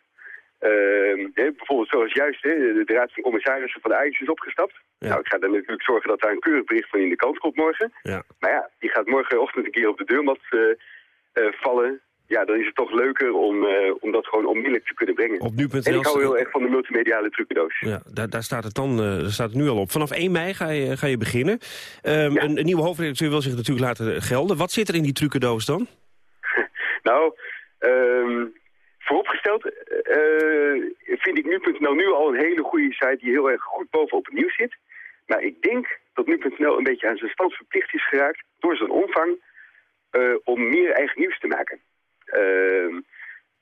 Ehm, hè, bijvoorbeeld zoals juist, hè, de, de raad van commissarissen van de Ajax is opgestapt. Nou, ik ga dan natuurlijk zorgen dat daar een keurig bericht van in de krant komt morgen. Ja. Maar ja, die gaat morgenochtend een keer op de deurmat eh, vallen. Ja, dan is het toch leuker om, eh, om dat gewoon onmiddellijk te kunnen brengen. Op nu.nl En ik hou heel erg van de multimediale trucendoos. Ja, daar, daar staat het dan daar staat het nu al op. Vanaf 1 mei ga je, ga je beginnen. Ehm, een, een nieuwe hoofdredacteur wil zich natuurlijk laten gelden. Wat zit er in die trucendoos dan? [laughs] Nou, ehm, vooropgesteld eh, vind ik nu.nl nu al een hele goede site die heel erg goed bovenop het nieuws zit. Maar ik denk dat nu.nl een beetje aan zijn stand verplicht is geraakt door zijn omvang om meer eigen nieuws te maken. Ehm,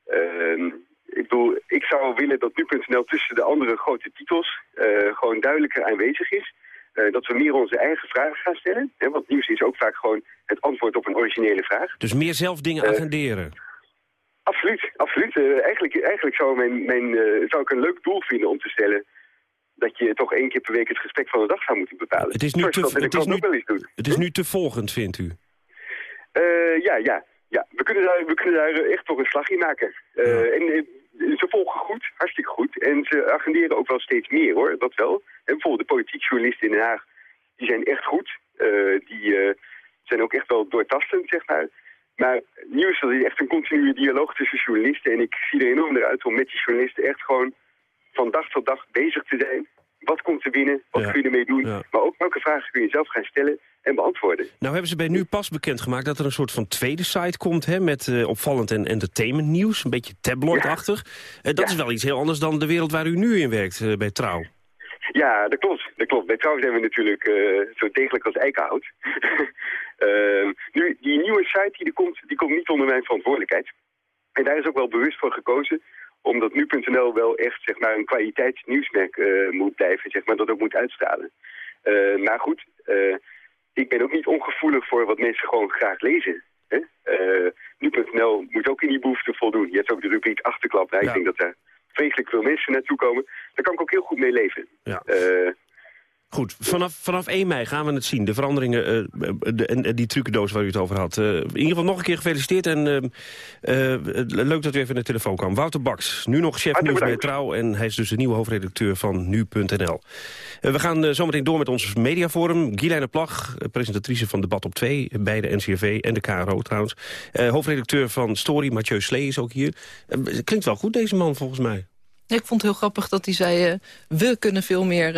ehm, ik bedoel, ik zou willen dat nu.nl tussen de andere grote titels eh, gewoon duidelijker aanwezig is. Eh, dat we meer onze eigen vragen gaan stellen. Hè, want nieuws is ook vaak gewoon het antwoord op een originele vraag. Dus meer zelf dingen Eh, agenderen. Absoluut, absoluut. Eigenlijk eigenlijk zou, mijn, mijn, zou ik een leuk doel vinden om te stellen dat je toch één keer per week het gesprek van de dag zou moeten bepalen. Het is nu Zoals te- het is nu-. Het is te volgend, vindt u? Ja, ja, ja. We kunnen daar, we kunnen daar eh, echt toch een slag in maken. Eh, En eh, ze volgen goed, hartstikke goed. En ze agenderen ook wel steeds meer, hoor. Dat wel. En bijvoorbeeld de politiek journalisten in Den Haag, die zijn echt goed. Die zijn ook echt wel doortastend, zeg maar. Maar nieuws dat is echt een continue dialoog tussen journalisten. En ik zie er enorm naar uit om met die journalisten echt gewoon van dag tot dag bezig te zijn. Wat komt er binnen? Wat kun je ermee doen? Maar ook welke vragen kun je zelf gaan stellen en beantwoorden. Nou hebben ze bij nu pas bekendgemaakt dat er een soort van tweede site komt... Hè, met eh, opvallend en entertainment nieuws, een beetje tabloidachtig. Eh, dat is wel iets heel anders dan de wereld waar u nu in werkt eh, bij Trouw. Ja, dat klopt. Dat klopt. Bij Trouw zijn we natuurlijk zo degelijk als eikenhout. [laughs] Ehm, nu, die nieuwe site die er komt, die komt niet onder mijn verantwoordelijkheid. En daar is ook wel bewust voor gekozen omdat nu.nl wel echt zeg maar, een kwaliteitsnieuwsmerk eh, moet blijven, zeg maar, dat ook moet uitstralen. Eh, maar goed, eh, ik ben ook niet ongevoelig voor wat mensen gewoon graag lezen. Nu.nl moet ook in die behoefte voldoen. Je hebt ook de rubriek achterklap. Nou, Ik denk dat daar vreselijk veel mensen naartoe komen. Daar kan ik ook heel goed mee leven. Ja. Eh, Goed, vanaf, vanaf 1 mei gaan we het zien. De veranderingen eh, de, en, die trucendoos waar u het over had. Eh, in ieder geval nog een keer gefeliciteerd. En eh, eh, leuk dat u even in de telefoon kwam. Wouter Baks, nu nog chef nieuws bij Trouw. En hij is dus de nieuwe hoofdredacteur van Nu.nl. Eh, we gaan eh, zometeen door met ons mediaforum. Guylaine Plag, eh, presentatrice van Debat op 2... bij de NCRV en de KRO trouwens. Eh, hoofdredacteur van Story, Mathieu Slee is ook hier. Eh, klinkt wel goed, deze man, volgens mij. Ik vond het heel grappig dat hij zei... eh, we kunnen veel meer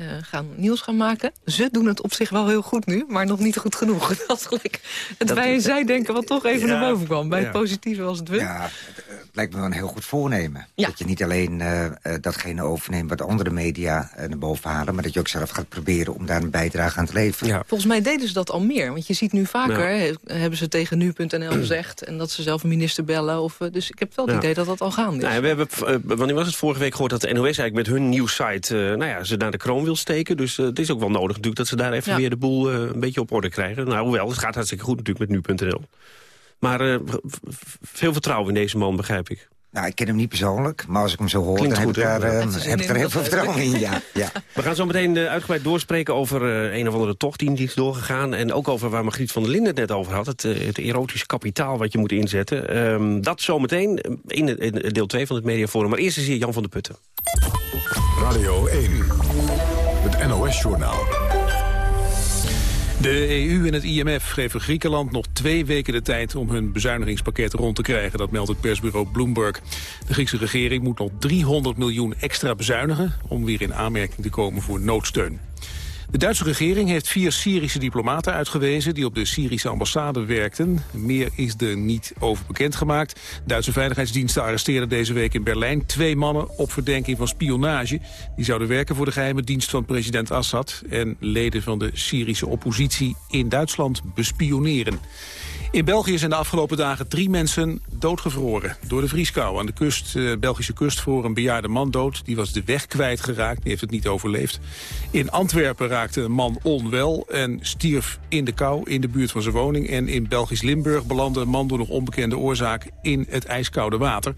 eh, gaan nieuws gaan maken. Ze doen het op zich wel heel goed nu, maar nog niet goed genoeg. [laughs] Dat gelijk het Dat- wij en zij denken wat toch even Ja. naar boven kwam. Bij Ja. het positieve was het we. Ja, het lijkt me wel een heel goed voornemen. Dat je niet alleen eh, eh, datgene overneemt wat andere media naar boven halen... maar dat je ook zelf gaat proberen om daar een bijdrage aan te leveren. Volgens mij deden ze dat al meer. Want je ziet nu vaker, Ja. he- hebben ze tegen nu.nl [clears throat] gezegd... en dat ze zelf een minister bellen. Of, dus ik heb wel het Ja. idee dat dat al gaande is. Nou, ja, we hebben, wanneer was het vorige week gehoord dat de NOS eigenlijk met hun nieuwssite... eh nou ja, ze naar de kroon wil steken. Dus eh, het is ook wel nodig natuurlijk dat ze daar even Ja. weer de boel eh, een beetje op orde krijgen. Nou, hoewel, het gaat hartstikke goed natuurlijk met nu.nl. Maar eh, veel vertrouwen in deze man, begrijp ik. Nou, ik ken hem niet persoonlijk, maar als ik hem zo hoor... Klinkt dan goed, heb, ik daar, eh, is heb ik er heel veel vertrouwen in, ja. ja. [laughs] We gaan zo meteen uitgebreid doorspreken over eh, een of andere tocht die is doorgegaan. En ook over waar Margriet van der Linden het net over had. Het, eh, het erotische kapitaal wat je moet inzetten. Ehm, dat zometeen in, in deel 2 van het mediaforum. Maar eerst is hier Jan van der Putten. Radio 1, NOS-journaal. De EU en het IMF geven Griekenland nog twee weken de tijd om hun bezuinigingspakket rond te krijgen. Dat meldt het persbureau Bloomberg. De Griekse regering moet nog 300 miljoen extra bezuinigen om weer in aanmerking te komen voor noodsteun. De Duitse regering heeft vier Syrische diplomaten uitgewezen... die op de Syrische ambassade werkten. Meer is er niet over bekendgemaakt. Duitse veiligheidsdiensten arresteerden deze week in Berlijn... twee mannen op verdenking van spionage. Die zouden werken voor de geheime dienst van president Assad... en leden van de Syrische oppositie in Duitsland bespioneren. In België zijn de afgelopen dagen drie mensen doodgevroren door de vrieskou. Aan de kust, eh, Belgische kust voor een bejaarde man dood. Die was de weg kwijtgeraakt, die heeft het niet overleefd. In Antwerpen raakte een man onwel en stierf in de kou in de buurt van zijn woning. En in Belgisch Limburg belandde een man door nog onbekende oorzaak in het ijskoude water.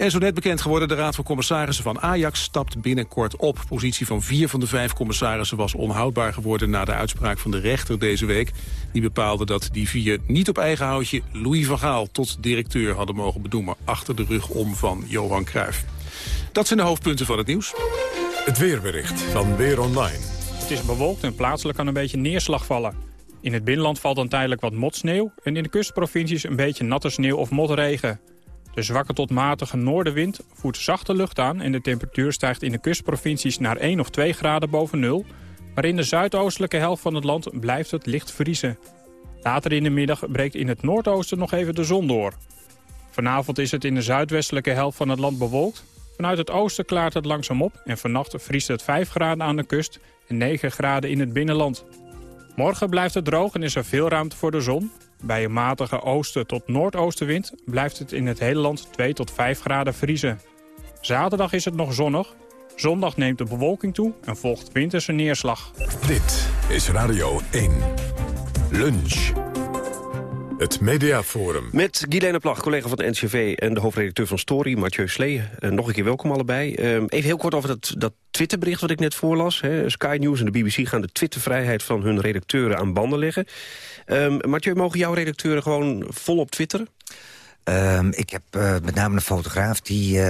En zo net bekend geworden, de Raad van Commissarissen van Ajax stapt binnenkort op. Positie van vier van de vijf commissarissen was onhoudbaar geworden... na de uitspraak van de rechter deze week. Die bepaalde dat die vier niet op eigen houtje Louis van Gaal tot directeur hadden mogen benoemen... achter de rug om van Johan Cruijff. Dat zijn de hoofdpunten van het nieuws. Het weerbericht van Weer Online. Het is bewolkt en plaatselijk kan een beetje neerslag vallen. In het binnenland valt dan tijdelijk wat motsneeuw... en in de kustprovincies een beetje natte sneeuw of motregen. De zwakke tot matige noordenwind voert zachte lucht aan... en de temperatuur stijgt in de kustprovincies naar 1 of 2 graden boven nul... maar in de zuidoostelijke helft van het land blijft het licht vriezen. Later in de middag breekt in het noordoosten nog even de zon door. Vanavond is het in de zuidwestelijke helft van het land bewolkt. Vanuit het oosten klaart het langzaam op en vannacht vriest het 5 graden aan de kust en 9 graden in het binnenland. Morgen blijft het droog en is er veel ruimte voor de zon. Bij een matige oosten tot noordoostenwind blijft het in het hele land 2 tot 5 graden vriezen. Zaterdag is het nog zonnig. Zondag neemt de bewolking toe en volgt winterse neerslag. Dit is Radio 1. Lunch. Het Mediaforum. Met Guilaine Plag, collega van de NCV en de hoofdredacteur van Story, Mathieu Slee. Eh, nog een keer welkom allebei. Eh, even heel kort over dat, dat Twitterbericht wat ik net voorlas. Hè. Sky News en de BBC gaan de Twittervrijheid van hun redacteuren aan banden leggen. Um, Mathieu, mogen jouw redacteuren gewoon volop twitteren? Ehm, ik heb eh, met name een fotograaf die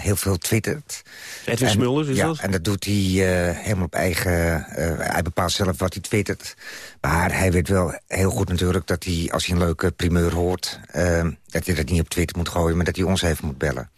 heel veel twittert. Edwin Smulders, is ja, dat? en dat doet hij eh, helemaal op eigen... eh, hij bepaalt zelf wat hij twittert. Maar hij weet wel heel goed natuurlijk dat hij, als hij een leuke primeur hoort... eh, dat hij dat niet op Twitter moet gooien, maar dat hij ons even moet bellen.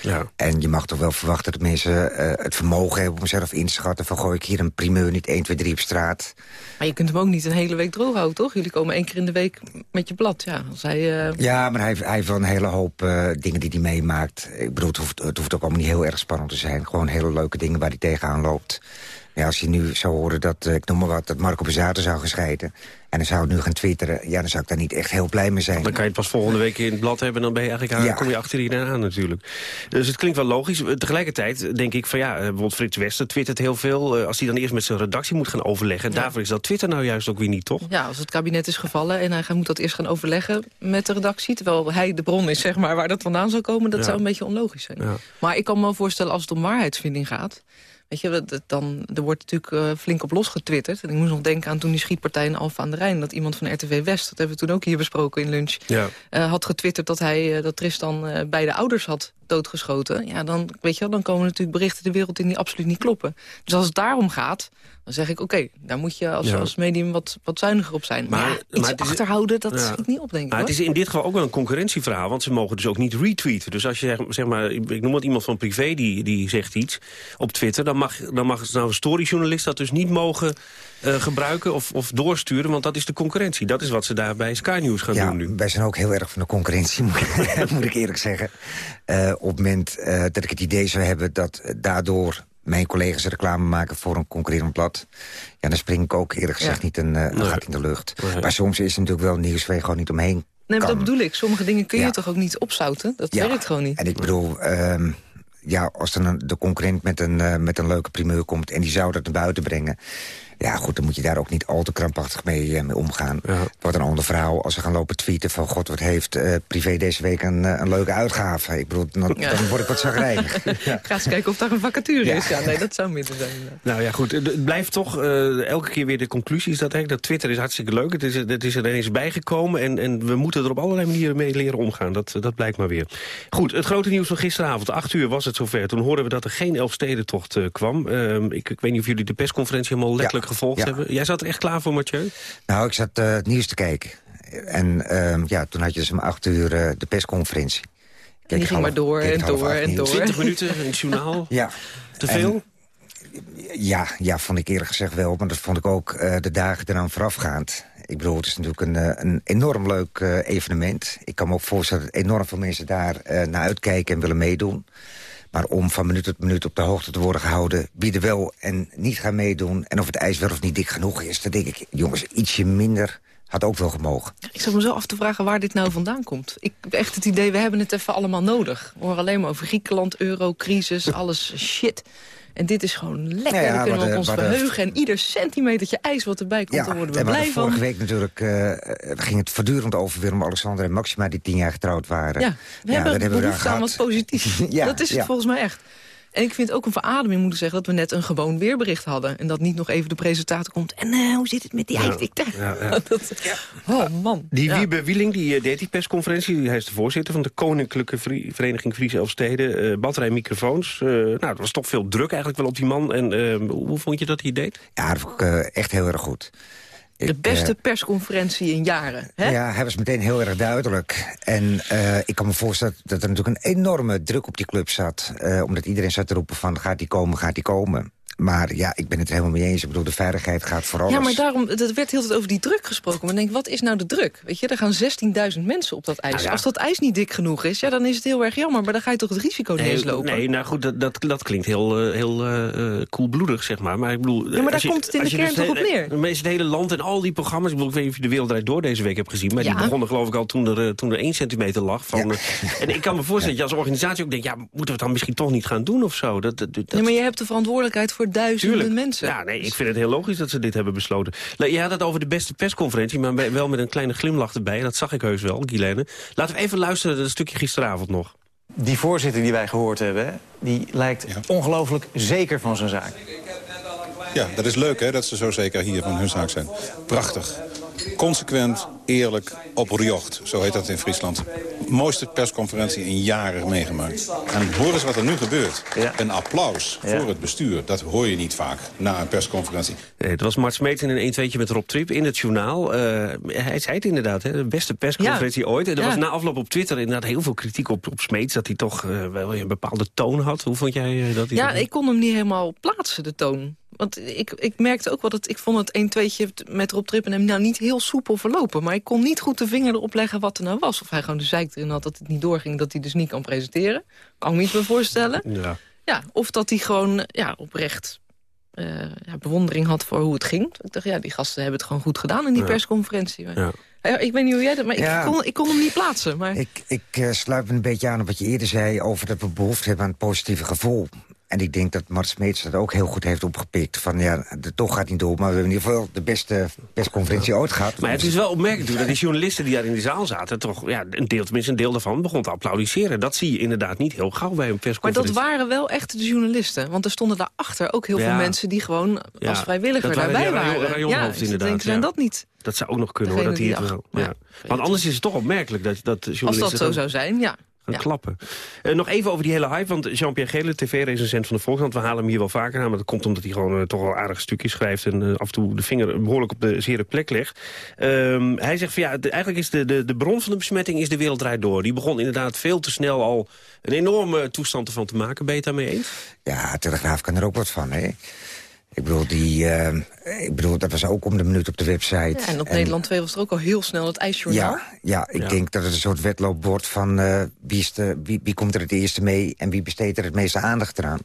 Ja. En je mag toch wel verwachten dat mensen eh, het vermogen hebben om zelf in te schatten... van gooi ik hier een primeur niet 1, 2, 3 op straat. Maar je kunt hem ook niet een hele week droog houden, toch? Jullie komen één keer in de week met je blad. Ja, als hij, eh, Ja, maar hij, heeft- hij heeft wel een hele hoop eh, dingen die hij meemaakt. Ik bedoel, het hoeft, het hoeft ook allemaal niet heel erg spannend te zijn. Gewoon hele leuke dingen waar hij tegenaan loopt. Ja, als je nu zou horen dat, eh, ik noem maar wat, dat Marco Bezzato zou gescheiden... en dan zou het nu gaan twitteren, ja, dan zou ik daar niet echt heel blij mee zijn. Dan kan je het pas volgende week in het blad hebben... en dan ben je eigenlijk aan, Ja. kom je achter iedereen aan natuurlijk. Dus het klinkt wel logisch. Tegelijkertijd denk ik van ja, eh, bijvoorbeeld Frits Wester twittert heel veel. Eh, Als hij dan eerst met zijn redactie moet gaan overleggen... Ja. daarvoor is dat Twitter nou juist ook weer niet, toch? ja, als het kabinet is gevallen en hij moet dat eerst gaan overleggen met de redactie... terwijl hij de bron is, zeg maar, waar dat vandaan zou komen... dat Ja. zou een beetje onlogisch zijn. Ja. Maar ik kan me wel voorstellen als het om waarheidsvinding gaat... Weet je, dat- dan, er wordt natuurlijk eh, flink op los getwitterd. En ik moest nog denken aan toen die schietpartij in Alphen aan de Rijn... dat iemand van RTV West, dat hebben we toen ook hier besproken in lunch... Ja. eh, had getwitterd dat, hij, eh, dat Tristan eh, beide ouders had doodgeschoten. Ja, dan, weet je wel, dan komen natuurlijk berichten de wereld in die absoluut niet kloppen. Dus als het daarom gaat, dan zeg ik... oké, daar moet je als, Ja. als medium wat, wat zuiniger op zijn. Maar, Maar- ja, iets maar het is- achterhouden, dat Ja. schiet niet op, denk ik. Maar het hoor. is in dit geval ook wel een concurrentieverhaal, want ze mogen dus ook niet retweeten. Dus als je zeg, zeg maar, ik noem het iemand van privé die, die zegt iets op Twitter, dan mag, dan mag nou een storyjournalist dat dus niet mogen eh, gebruiken of, of doorsturen, want dat is de concurrentie. Dat is wat ze daar bij Sky News gaan ja, doen nu. wij zijn ook heel erg van de concurrentie, moet ik, [laughs] [laughs] moet ik eerlijk zeggen. Eh, op het moment eh, dat ik het idee zou hebben dat daardoor mijn collega's reclame maken voor een concurrerend blad... ja, dan spring ik ook eerlijk gezegd niet een, eh, Nee. gat in de lucht. Nee. Maar soms is het natuurlijk wel nieuws waar je gewoon niet omheen Nee, maar kan. dat bedoel ik. Sommige dingen kun je Ja. toch ook niet opzouten? Dat Ja, werkt gewoon niet. En ik bedoel, ehm, ja, als dan een, de concurrent met een, eh, met een leuke primeur komt... en die zou dat naar buiten brengen... ja, goed, dan moet je daar ook niet al te krampachtig mee, eh, mee omgaan. Het wordt een ander verhaal als ze gaan lopen tweeten van... god, wat heeft eh, privé deze week een, eh, een leuke uitgave. Ik bedoel, dan, Ja. dan word ik wat zagrijnig. [laughs] Ik ga eens kijken of daar een vacature is. Ja, nee, dat zou minder zijn. Nou ja, goed. Het blijft toch eh, elke keer weer de conclusie is dat, hè, dat Twitter is hartstikke leuk. Het is, het is er ineens bijgekomen en, en we moeten er op allerlei manieren mee leren omgaan. Dat, dat blijkt maar weer. Goed, het grote nieuws van gisteravond. Acht uur was het zover. Toen hoorden we dat er geen Elfstedentocht eh kwam. Ehm, ik, ik weet niet of jullie de persconferentie helemaal letterlijk gevolgd ja. hebben. Jij zat er echt klaar voor, Mathieu? Nou, ik zat eh, het nieuws te kijken. En ehm, ja, toen had je dus om acht uur eh, de persconferentie. Keek die ik ging half- maar door ik en door en nieuws. door. 20 minuten in het journaal? [laughs] Ja. Te En- veel? Ja, ja, vond ik eerlijk gezegd wel. Maar dat vond ik ook eh, de dagen eraan voorafgaand. Ik bedoel, het is natuurlijk een, eh, een enorm leuk eh, evenement. Ik kan me ook voorstellen dat enorm veel mensen daar eh, naar uitkijken en willen meedoen. Maar om van minuut tot minuut op de hoogte te worden gehouden... wie er wel en niet gaan meedoen... en of het ijs wel of niet dik genoeg is... dan denk ik, jongens, ietsje minder had ook wel gemogen. Ik zat me zo af te vragen waar dit nou vandaan komt. Ik heb echt het idee, we hebben het even allemaal nodig. We horen alleen maar over Griekenland, euro, crisis, alles shit. En dit is gewoon lekker. Ja, Dan kunnen we op ons wat, eh, verheugen. En ieder centimetertje ijs wat erbij komt, daar worden we blij van. vorige week natuurlijk eh, ging het voortdurend over Willem-Alexander en Maxima... die tien jaar getrouwd waren. Ja, we Ja, dat hebben we daar behoefte aan wat positiefs. [laughs] Ja, dat is het ja. volgens mij echt. En ik vind ook een verademing moeten zeggen dat we net een gewoon weerbericht hadden. En dat niet nog even de presentator komt. En eh, hoe zit het met die Ja, ijsdikte? ja, ja. [laughs] Dat- Oh man. Die Ja. Wiebe Wieling die, eh, deed die persconferentie. Hij is de voorzitter van de Koninklijke Vereniging Friese Elfsteden. eh batterij microfoons. Eh, nou, er was toch veel druk eigenlijk wel op die man. En eh, hoe vond je dat hij deed? Ja, dat vond ik echt heel erg goed. De beste eh, persconferentie in jaren. Hè? Ja, hij was meteen heel erg duidelijk. En eh, ik kan me voorstellen dat er natuurlijk een enorme druk op die club zat. eh, omdat iedereen zat te roepen van gaat die komen, gaat die komen. Maar ja, ik ben het helemaal mee eens. Ik bedoel, de veiligheid gaat voor alles. Ja, maar daarom, het werd heel tijd over die druk gesproken. Maar ik denk, wat is nou de druk? Weet je, er gaan 16.000 mensen op dat ijs. Nou ja. Als dat ijs niet dik genoeg is, ja, dan is het heel erg jammer. Maar dan ga je toch het risico niet eens lopen? nee, nou goed, dat, dat, dat klinkt heel, eh, heel eh, eh, koelbloedig, zeg maar. Maar ik bedoel... Ja, maar daar je- komt het in de je kern dus toch op hele- neer? Is het hele land en al die programma's... Ik bedoel, ik weet niet of je de Wereld Door deze week hebt gezien... maar die begonnen geloof ik al toen er, toen er één centimeter lag. Van, en ik kan me voorstellen dat je als organisatie ook denkt... ja, moeten we het dan misschien toch niet gaan doen of zo? Dat, dat, dat, Nee, maar je hebt de verantwoordelijkheid voor duizenden Tuurlijk. mensen. Ja, nee, ik vind het heel logisch dat ze dit hebben besloten. Nou, Je had het over de beste persconferentie, maar wel met een kleine glimlach erbij. Dat zag ik heus wel, Guilaine. Laten we even luisteren naar een stukje gisteravond nog. Die voorzitter die wij gehoord hebben, die lijkt ongelooflijk zeker van zijn zaak. Ja, dat is leuk hè, dat ze zo zeker hier van hun zaak zijn. Prachtig. Consequent, eerlijk, oprjocht. Zo heet dat in Friesland. Mooiste persconferentie in jaren meegemaakt. En hoor eens wat er nu gebeurt. Een applaus voor het bestuur. Dat hoor je niet vaak na een persconferentie. Nee, het was Mart Smeets in een 1-2'tje met Rob Trip in het journaal. Eh, hij zei het inderdaad, hè, de beste persconferentie ooit. En er Ja. was na afloop op Twitter inderdaad heel veel kritiek op, op Smeets... dat hij toch eh, wel een bepaalde toon had. Hoe vond jij eh, dat hij Ja, dat- ik kon hem niet helemaal plaatsen, de toon. Want ik, ik merkte ook wel dat ik vond het 1 tweetje met Rob Trip en hem nou niet heel soepel verlopen. Maar ik kon niet goed de vinger erop leggen wat er nou was. Of hij gewoon de zeik erin had dat het niet doorging, dat hij dus niet kan presenteren. Kan ik me niet meer voorstellen. Ja. Ja, of dat hij gewoon ja, oprecht eh, ja, bewondering had voor hoe het ging. Ik dacht, ja, die gasten hebben het gewoon goed gedaan in die Ja. persconferentie. Maar- Ja. Ja, ik weet niet hoe jij dat, maar Ja. ik, kon, ik kon hem niet plaatsen. Maar... Ik, ik eh, sluit me een beetje aan op wat je eerder zei... over dat we behoefte hebben aan het positieve gevoel. En ik denk dat Mart Smeets dat ook heel goed heeft opgepikt. Van ja, de toch gaat niet door, maar we hebben in ieder geval de beste persconferentie ooit gehad. Maar het is wel opmerkelijk dat die journalisten die daar in die zaal zaten... toch ja, een deel, tenminste een deel daarvan, begon te applaudisseren. Dat zie je inderdaad niet heel gauw bij een Maar persconferentie. dat waren wel echt de journalisten. Want er stonden daarachter ook heel Ja. veel mensen... die gewoon Ja, als vrijwilliger dat waren daarbij waren. ja, inderdaad, denk, zijn ja. dat niet? Dat zou ook nog kunnen, hoor, dat die het wel... Ja. Want anders is het toch opmerkelijk dat, dat Als journalisten... dat zo dan- zou zijn, ja. Gaan Ja. klappen. Eh, nog even over die hele hype, want Jean-Pierre Gele, tv-recensent van de Volkskrant... we halen hem hier wel vaker aan, maar dat komt omdat hij gewoon eh, toch wel aardige stukjes schrijft... en eh, af en toe de vinger behoorlijk op de zere plek legt. Ehm, hij zegt van ja, de- eigenlijk is de, de, de bron van de besmetting is de wereld draait door. Die begon inderdaad veel te snel al een enorme toestand ervan te maken. Ben je het daarmee eens? Ja, Telegraaf kan er ook wat van, hè. Ik bedoel, die, eh, ik bedoel, dat was ook om de minuut op de website. Ja, en op Nederland 2 was er ook al heel snel het ijsjournaal. Ja, ja ik Ja. denk dat het een soort wedloop wordt van eh, wie, is de, wie, wie komt er het eerste mee... en wie besteedt er het meeste aandacht eraan.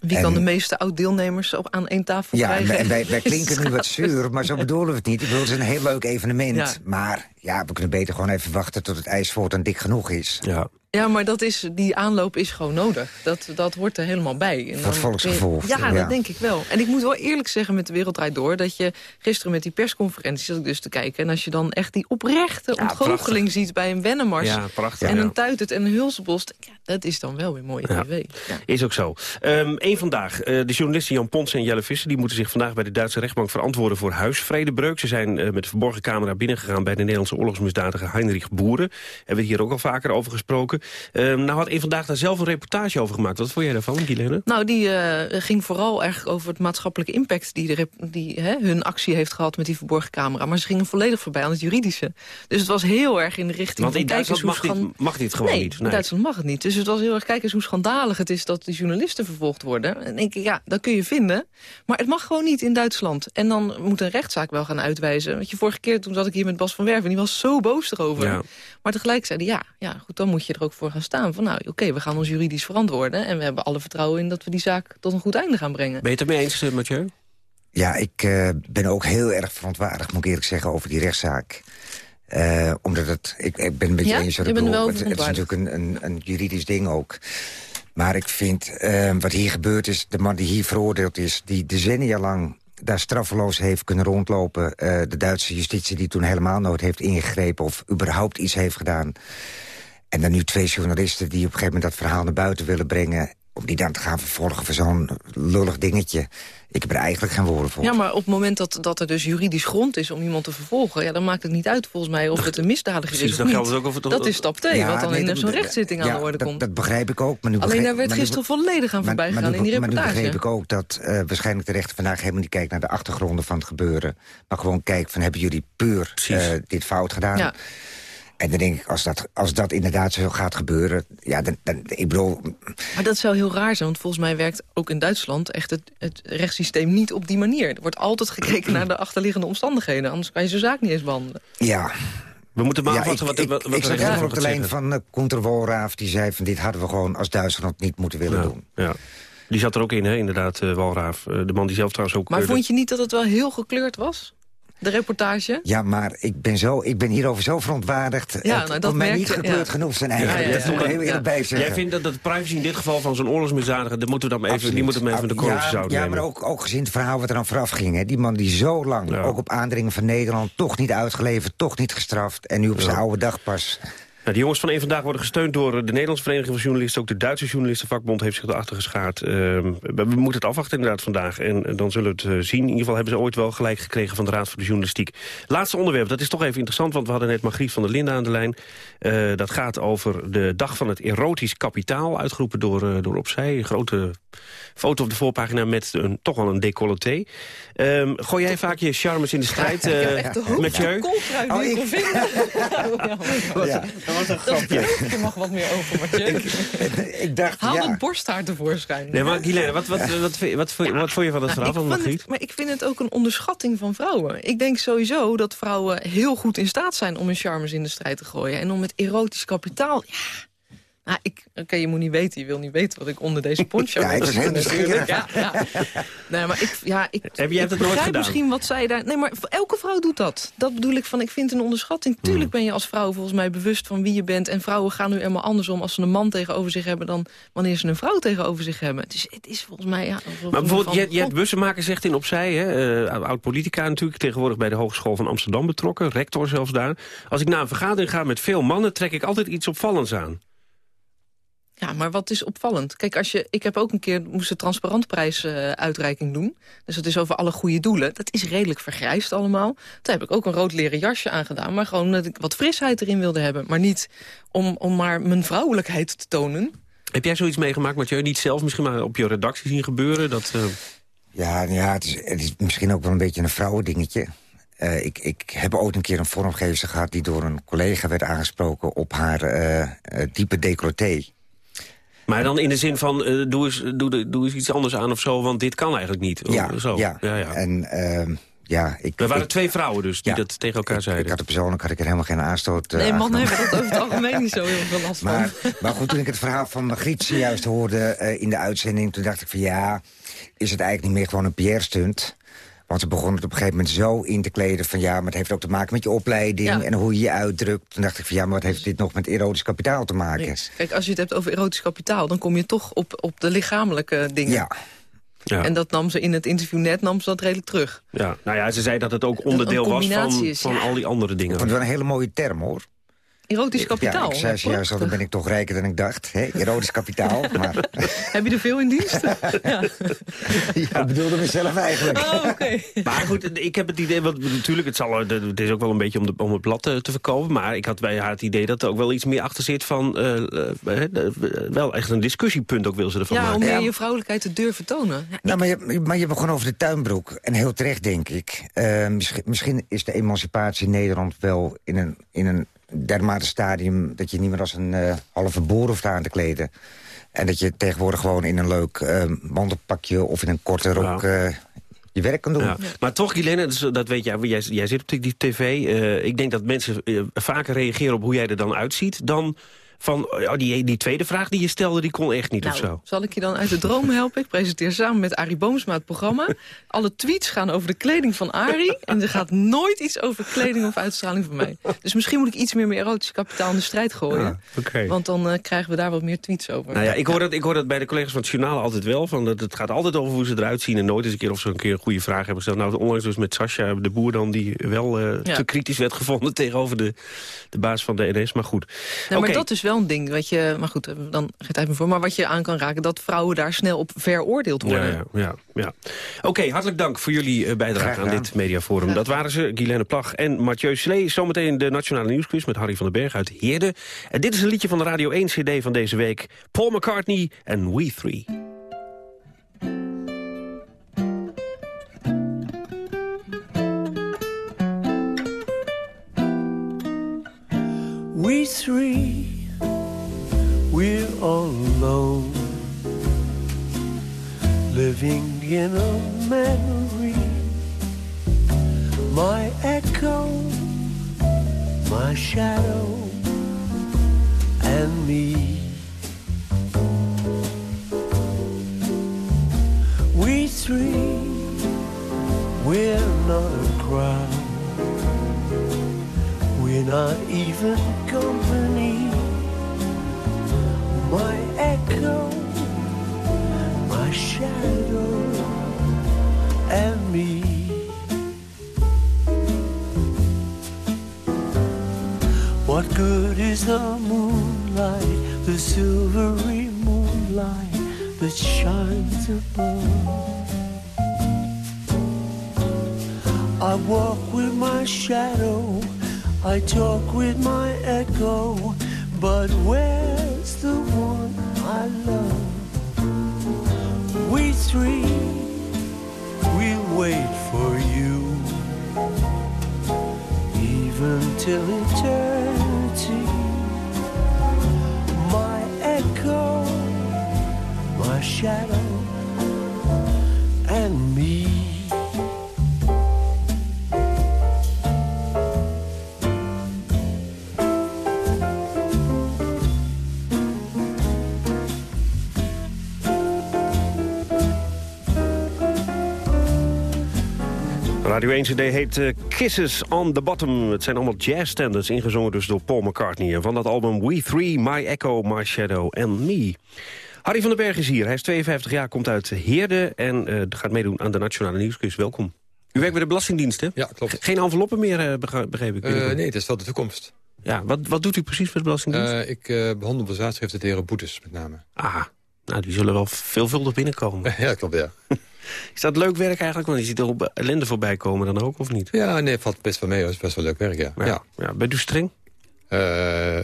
Wie En- kan de meeste oud-deelnemers op aan één tafel Ja, krijgen? en wij, wij [laughs] klinken nu wat zuur, maar zo bedoelen we het niet. Ik bedoel, het is een heel leuk evenement. Ja. Maar ja, we kunnen beter gewoon even wachten tot het ijs voortaan dik genoeg is. Ja. Ja, maar dat is, die aanloop is gewoon nodig. Dat, dat hoort er helemaal bij. En dan volksgevoel. Ja, Ja. dat denk ik wel. En ik moet wel eerlijk zeggen met de Wereld Draait Door... dat je gisteren met die persconferentie zat ik dus te kijken... en als je dan echt die oprechte ontgoocheling ziet bij een Wennemars... Ja, prachtig, en ja. een Tuitert en een Hulsebos... ja, dat is dan wel weer mooie Ja. tv. Ja. Is ook zo. Eén vandaag. Eh, de journalisten Jan Pons en Jelle Visser... die moeten zich vandaag bij de Duitse rechtbank verantwoorden voor huisvredebreuk. Ze zijn eh, met de verborgen camera binnengegaan... bij de Nederlandse oorlogsmisdadiger Heinrich Boeren. Hebben we hier ook al vaker over gesproken. Eh, nou had één vandaag daar zelf een reportage over gemaakt. Wat vond jij daarvan, Guilaine? Nou, die eh, ging vooral eigenlijk over het maatschappelijke impact... die, de die hè, hun actie heeft gehad met die verborgen camera. Maar ze gingen volledig voorbij aan het juridische. Dus het was heel erg in de richting Want van... in Duitsland mag dit, mag dit gewoon nee, niet. in Duitsland mag het niet. Dus het was heel erg, kijk eens hoe schandalig het is dat de journalisten vervolgd worden. En denk ik, ja, dat kun je vinden. Maar het mag gewoon niet in Duitsland. En dan moet een rechtszaak wel gaan uitwijzen. Want je vorige keer, toen zat ik hier met Bas van Werven, die was zo boos erover. Ja. Maar tegelijk zei hij, ja, ja, goed, dan moet je er ook voor gaan staan. Van nou, oké, we gaan ons juridisch verantwoorden. En we hebben alle vertrouwen in dat we die zaak tot een goed einde gaan brengen. Ben je het ermee eens, eh, Mathieu? Ja, ik eh, ben ook heel erg verontwaardigd, moet ik eerlijk zeggen, over die rechtszaak. Eh, omdat het, ik, ik ben het met je Ja? eens. wat Je ik bent bedoel. wel het, het is natuurlijk een, een, een juridisch ding ook. Maar ik vind, wat hier gebeurd is, de man die hier veroordeeld is... die decennia lang daar straffeloos heeft kunnen rondlopen... eh, de Duitse justitie die toen helemaal nooit heeft ingegrepen... of überhaupt iets heeft gedaan. En dan nu twee journalisten die op een gegeven moment dat verhaal naar buiten willen brengen... om die dan te gaan vervolgen voor zo'n lullig dingetje. Ik heb er eigenlijk geen woorden voor. Ja, maar op het moment dat, dat er dus juridisch grond is om iemand te vervolgen... Ja, dan maakt het niet uit volgens mij of het een misdadiger Precies, is of niet. ook of het- dat is stap 2, Ja, wat dan nee, in zo'n rechtszitting aan de orde dat, komt. Dat begrijp ik ook. Maar nu Alleen daar werd gisteren volledig aan voorbij gegaan in die Maar nu reportage. begreep ik ook dat eh, waarschijnlijk de rechter vandaag helemaal niet kijkt naar de achtergronden van het gebeuren. Maar gewoon kijkt van hebben jullie puur eh, dit fout gedaan. Ja. En dan denk ik, als dat, als dat inderdaad zo gaat gebeuren... Ja, dan, dan, ik bedoel, Maar dat zou heel raar zijn, want volgens mij werkt ook in Duitsland... echt het, het rechtssysteem niet op die manier. Er wordt altijd gekeken naar de achterliggende omstandigheden. Anders kan je zo'n zaak niet eens behandelen. ja... We moeten maar ja, afwachten ik, wat, ik, wat, wat ik de zag op de lijn van uh, Koenter Wolraaf... die zei van dit hadden we gewoon als Duitsland niet moeten willen Ja, doen. ja. Die zat er ook in, hè, inderdaad, eh, Walraaf. Eh, de man die zelf trouwens ook... Maar eh, vond je niet dat het wel heel gekleurd was? De reportage? Ja, maar ik ben, zo, ik ben hierover zo verontwaardigd. Ja, Het nou, dat mij niet gekleurd ja. genoeg zijn Ja, eigenlijk. ja, dat moet ik ja, heel ja. eerlijk bij zeggen. Jij vindt dat de privacy in dit geval van zo'n oorlogsmisdadiger... dat moeten we dan even, die moeten we even de korreltje ja, zouden ja, nemen. maar ook, ook gezien het verhaal wat er dan vooraf ging. Hè. Die man die zo lang, ook op aandringen van Nederland... toch niet uitgeleverd, toch niet gestraft... en nu op zijn oude dag pas... Nou, de jongens van één Vandaag worden gesteund door de Nederlandse Vereniging van Journalisten. Ook de Duitse Journalistenvakbond heeft zich erachter geschaard. Ehm, we, moeten het afwachten inderdaad vandaag. En dan zullen we het eh, zien. In ieder geval hebben ze ooit wel gelijk gekregen van de Raad voor de Journalistiek. Laatste onderwerp, dat is toch even interessant. Want we hadden net Margriet van der Linden aan de lijn. Eh, dat gaat over de dag van het erotisch kapitaal. Uitgeroepen door, eh, door Opzij. Een grote foto op de voorpagina met een, toch wel een decolleté. Ehm, gooi jij vaak je charmes in de strijd, [laughs] eh Mathieu? koolkruid Oh, die ik [laughs] Oh. Dat was een grapje. [laughs] Je mag wat meer over, Mathieu. ik dacht, Haal ja... het borsthaar tevoorschijn. Nee, maar Guilaine, wat, wat, wat, wat, vind wat, vond je- wat vond je van het verhaal van Margriet? maar ik vind het ook een onderschatting van vrouwen. Ik denk sowieso dat vrouwen heel goed in staat zijn om hun charmes in de strijd te gooien. En om met erotisch kapitaal... Ja, Nou, ik, oké, je moet niet weten, je wil niet weten wat ik onder deze [laughs] poncho Ja, ik is heel natuurlijk. Ja, ja. Nee, maar ik, ja, ik, Heb jij het nooit gedaan? misschien wat zij daar... Nee, maar elke vrouw doet dat. Dat bedoel ik van, ik vind het een onderschatting. Hmm. Tuurlijk ben je als vrouw volgens mij bewust van wie je bent. En vrouwen gaan nu helemaal andersom als ze een man tegenover zich hebben... dan wanneer ze een vrouw tegenover zich hebben. Dus het is volgens mij... Ja, Maar bijvoorbeeld, Jet Bussemaker zegt in Opzij, hè, eh, oud-politica natuurlijk... tegenwoordig bij de Hogeschool van Amsterdam betrokken, rector zelfs daar. Als ik naar een vergadering ga met veel mannen... trek ik altijd iets opvallends aan. Ja, maar wat is opvallend? Kijk, als je, ik heb ook een keer moest de transparantprijs eh, uitreiking doen. Dus dat is over alle goede doelen. Dat is redelijk vergrijsd allemaal. Toen heb ik ook een rood leren jasje aangedaan. Maar gewoon dat ik wat frisheid erin wilde hebben. Maar niet om, om maar mijn vrouwelijkheid te tonen. Heb jij zoiets meegemaakt, Mathieu? Niet zelf misschien maar op je redactie zien gebeuren? Dat, eh, Ja, ja het, is, het is misschien ook wel een beetje een vrouwendingetje. Eh, ik, ik heb ooit een keer een vormgever gehad... die door een collega werd aangesproken op haar diepe decolleté. Maar dan in de zin van, eh, doe, eens, doe, de- doe eens iets anders aan of zo... want dit kan eigenlijk niet. Ja, zo. ja. ja, ja. En ehm, ja, ik... Er waren ik- twee vrouwen dus die Ja. dat tegen elkaar zeiden. Ik had er persoonlijk had ik er helemaal geen aanstoot eh, nee, mannen aangenomen. hebben dat over het algemeen niet zo heel veel last van. Maar, maar goed, toen ik het verhaal van Margriet juist hoorde eh, in de uitzending... toen dacht ik van ja, is het eigenlijk niet meer gewoon een PR-stunt? Want ze begon het op een gegeven moment zo in te kleden... van ja, maar het heeft ook te maken met je opleiding Ja. en hoe je je uitdrukt. Toen dacht ik van ja, maar wat heeft dit nog met erotisch kapitaal te maken? Niks. Kijk, als je het hebt over erotisch kapitaal... dan kom je toch op, op de lichamelijke dingen. Ja. Ja. En dat nam ze in het interview net nam ze dat redelijk terug. Ja, nou ja, ze zei dat het ook onderdeel was van, is, van ja. al die andere Ik dingen. vond het wel een hele mooie term, hoor. Erotisch kapitaal. Ja, ik zei Ja, juist al, dan ben ik toch rijker dan ik dacht. Hè? Erotisch kapitaal, [laughs] maar Heb je er veel in dienst? [laughs] ja. ik bedoelde mezelf eigenlijk. Oh, oké. Maar goed, ik heb het idee, want natuurlijk, het, zal, het is ook wel een beetje om, de, om het blad te, te verkopen. Maar ik had bij haar het idee dat er ook wel iets meer achter zit van... eh, eh, eh, wel echt een discussiepunt ook wil ze ervan Ja, maken. om meer je vrouwelijkheid te durven tonen. Ja, Nou, maar je, maar je begon over de tuinbroek. En heel terecht, denk ik. Eh, misschien, misschien is de emancipatie in Nederland wel in een, in een dermate stadium... dat je niet meer als een eh, halve boer hoeft aan te kleden. En dat je tegenwoordig gewoon in een leuk mantelpakje... of in een korte rok eh, je werk kan doen. Ja. Maar toch, Guilaine, dus, dat weet jij, jij, jij zit op die tv. ik denk dat mensen vaker reageren op hoe jij er dan uitziet... dan van oh, die, die tweede vraag die je stelde, die kon echt niet of Nou, zo. zal ik je dan uit de droom helpen? Ik presenteer samen met Arie Boomsma het programma. [laughs] Alle tweets gaan over de kleding van Arie. En er gaat nooit iets over kleding of uitstraling van mij. Dus misschien moet ik iets meer mijn erotisch kapitaal in de strijd gooien. Oké. Want dan eh, krijgen we daar wat meer tweets over. Nou ja, ik hoor, dat, ik hoor dat bij de collega's van het journaal altijd wel. Van dat het gaat altijd over hoe ze eruit zien. En nooit eens een keer of ze een keer een goede vraag hebben gesteld. Nou, onlangs dus met Sascha de Boer dan... die wel eh, Ja. te kritisch werd gevonden [laughs] tegenover de, de baas van de NS. Maar goed. Nou, maar dat is wel een ding. Wat je, maar goed, we dan geen tijd meer voor. Maar wat je aan kan raken, dat vrouwen daar snel op veroordeeld worden. Ja, ja, ja, ja. Oké, hartelijk dank voor jullie eh, bijdrage aan dit mediaforum. Dat waren ze, Guilaine Plag en Mathieu Slee. Zometeen de Nationale Nieuwsquiz met Harry van den Berg uit Heerde. En dit is een liedje van de Radio 1 CD van deze week. Paul McCartney en We Three. Radio 1 CD heet eh, Kisses on the Bottom. Het zijn allemaal jazzstandards, ingezongen dus door Paul McCartney. En van dat album We Three, My Echo, My Shadow and Me. Harry van den Berg is hier. Hij is 52 jaar, komt uit Heerde en uh, gaat meedoen aan de Nationale Nieuwsquiz. Welkom. U werkt bij de Belastingdienst, hè? Ja, klopt. Geen enveloppen meer, uh, begreep ik? nee, het is wel de toekomst. Ja, wat, wat doet u precies bij de Belastingdienst? ik behandel bezwaarschriften tegen boetes, met name. Ah, nou, die zullen wel veelvuldig binnenkomen. [laughs] ja, klopt, ja. [laughs] Is dat leuk werk eigenlijk? Want je ziet er ellende voorbij komen dan ook, of niet? Ja, nee, valt best wel mee. Het is best wel leuk werk, ja. ja. ja. Bent u streng? Uh,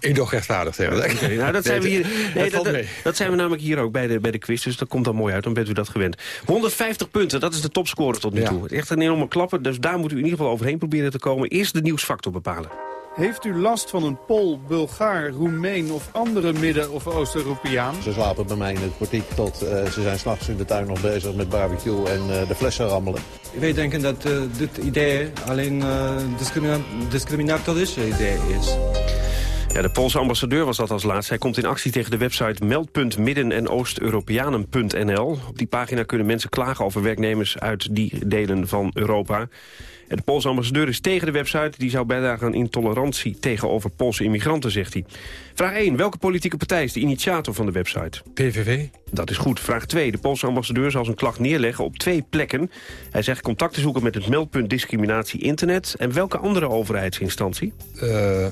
ik doe rechtvaardig, zeggen. Okay, nou, dat, zijn we hier, nee, dat, dat, dat, zijn we namelijk hier ook bij de, bij de quiz, dus dat komt dan mooi uit. Dan bent u dat gewend. 150 punten, dat is de topscore tot nu ja. toe. Echt een enorme klapper, dus daar moet u in ieder geval overheen proberen te komen. Eerst de nieuwsfactor bepalen. Heeft u last van een Pool, Bulgaar, Roemeen of andere Midden- of Oost-Europeaan? Ze slapen bij mij in het portiek tot uh, ze zijn s'nachts in de tuin nog bezig met barbecue en uh, de flessen rammelen. Wij denken dat uh, dit idee alleen discrimina discriminatorische idee is. Ja, de Poolse ambassadeur was dat als laatste. Hij komt in actie tegen de website meld.midden- en oost-europeanen.nl. Op die pagina kunnen mensen klagen over werknemers uit die delen van Europa. De Poolse ambassadeur is tegen de website. Die zou bijdragen aan intolerantie tegenover Poolse immigranten, zegt hij. Vraag 1. Welke politieke partij is de initiator van de website? PVV. Dat is goed. Vraag 2. De Poolse ambassadeur zal zijn klacht neerleggen op twee plekken. Hij zegt contact te zoeken met het meldpunt discriminatie internet. En welke andere overheidsinstantie? Uh,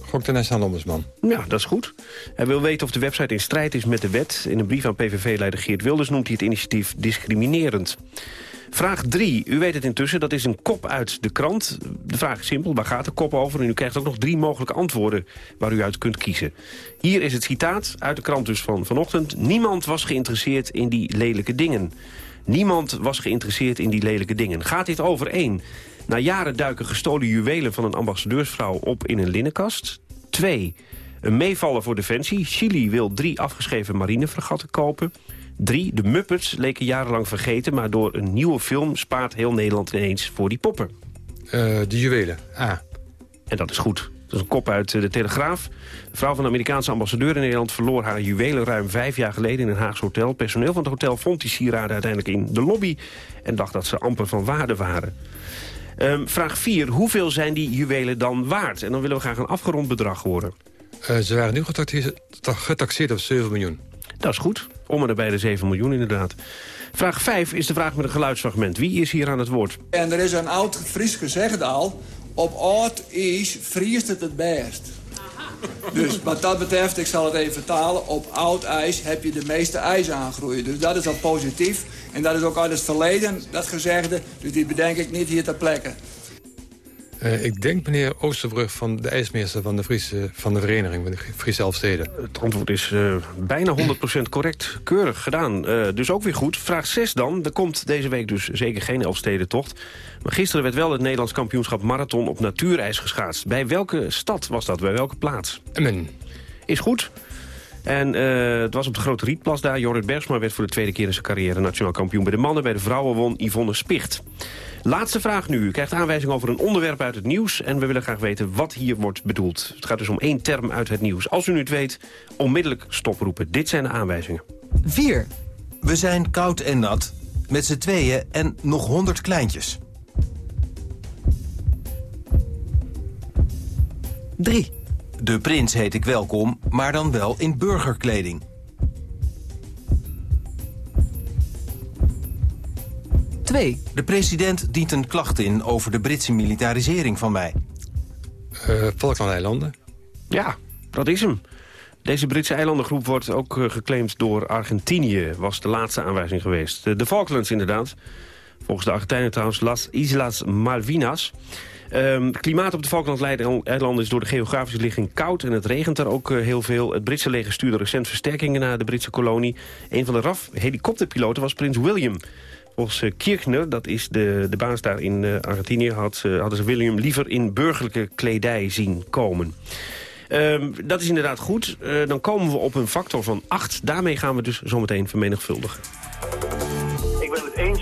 Gok de Nationale Ombudsman. Ja, dat is goed. Hij wil weten of de website in strijd is met de wet. In een brief aan PVV-leider Geert Wilders noemt hij het initiatief discriminerend. Vraag 3. U weet het intussen, dat is een kop uit de krant. De vraag is simpel, waar gaat de kop over? En u krijgt ook nog drie mogelijke antwoorden waar u uit kunt kiezen. Hier is het citaat uit de krant dus van vanochtend. Niemand was geïnteresseerd in die lelijke dingen. Niemand was geïnteresseerd in die lelijke dingen. Gaat dit over één? Na jaren duiken gestolen juwelen van een ambassadeursvrouw op in een linnenkast. 2. Een meevaller voor Defensie. Chili wil drie afgeschreven marinefregatten kopen. 3. De Muppets leken jarenlang vergeten... maar door een nieuwe film spaart heel Nederland ineens voor die poppen. Uh, de juwelen. Ah. En dat is goed. Dat is een kop uit de Telegraaf. De vrouw van de Amerikaanse ambassadeur in Nederland verloor haar juwelen ruim vijf jaar geleden in een Haagse hotel. Personeel van het hotel vond die sieraden uiteindelijk in de lobby en dacht dat ze amper van waarde waren. Um, vraag 4. Hoeveel zijn die juwelen dan waard? En dan willen we graag een afgerond bedrag horen. Uh, ze waren nu getaxeerd op 7 miljoen. Dat is goed. Om en nabij de 7 miljoen inderdaad. Vraag 5 is de vraag met een geluidsfragment. Wie is hier aan het woord? En er is een oud Fries gezegd al... op oud is vriest het het best. Dus wat dat betreft, ik zal het even vertalen... op oud ijs heb je de meeste ijs aangroeien. Dus dat is al positief. En dat is ook uit het verleden, dat gezegde. Dus die bedenk ik niet hier ter plekke. Uh, ik denk meneer Oosterbrug van de ijsmeester van de, Friese, van de vereniging, van de Friese Elfsteden. Het antwoord is uh, bijna 100% correct. Keurig gedaan. Uh, dus ook weer goed. Vraag 6 dan. Er komt deze week dus zeker geen Elfstedentocht. Maar gisteren werd wel het Nederlands kampioenschap marathon op natuurijs geschaatst. Bij welke stad was dat? Bij welke plaats? Emmen. Is goed. En uh, het was op de Grote Rietplas daar. Jorrit Bergsma werd voor de tweede keer in zijn carrière nationaal kampioen bij de mannen. Bij de vrouwen won Yvonne Spicht. Laatste vraag nu. U krijgt aanwijzing over een onderwerp uit het nieuws... en we willen graag weten wat hier wordt bedoeld. Het gaat dus om één term uit het nieuws. Als u het weet, onmiddellijk stoproepen. Dit zijn de aanwijzingen. 4. We zijn koud en nat, met z'n tweeën en nog honderd kleintjes. 3. De prins heet ik welkom, maar dan wel in burgerkleding. 2. De president dient een klacht in over de Britse militarisering van mij. Uh, Falklandeilanden. Ja, dat is hem. Deze Britse eilandengroep wordt ook uh, geclaimd door Argentinië, was de laatste aanwijzing geweest. De, de Falklands inderdaad. Volgens de Argentijnen trouwens Las Islas Malvinas. Het klimaat op de Falklandeilanden is door de geografische ligging koud... en het regent er ook uh, heel veel. Het Britse leger stuurde recent versterkingen naar de Britse kolonie. Een van de RAF-helikopterpiloten was prins William. Volgens uh, Kirchner, dat is de, de baas daar in uh, Argentinië... Had, hadden ze William liever in burgerlijke kledij zien komen. Um, dat is inderdaad goed. dan komen we op een factor van 8. Daarmee gaan we dus zometeen vermenigvuldigen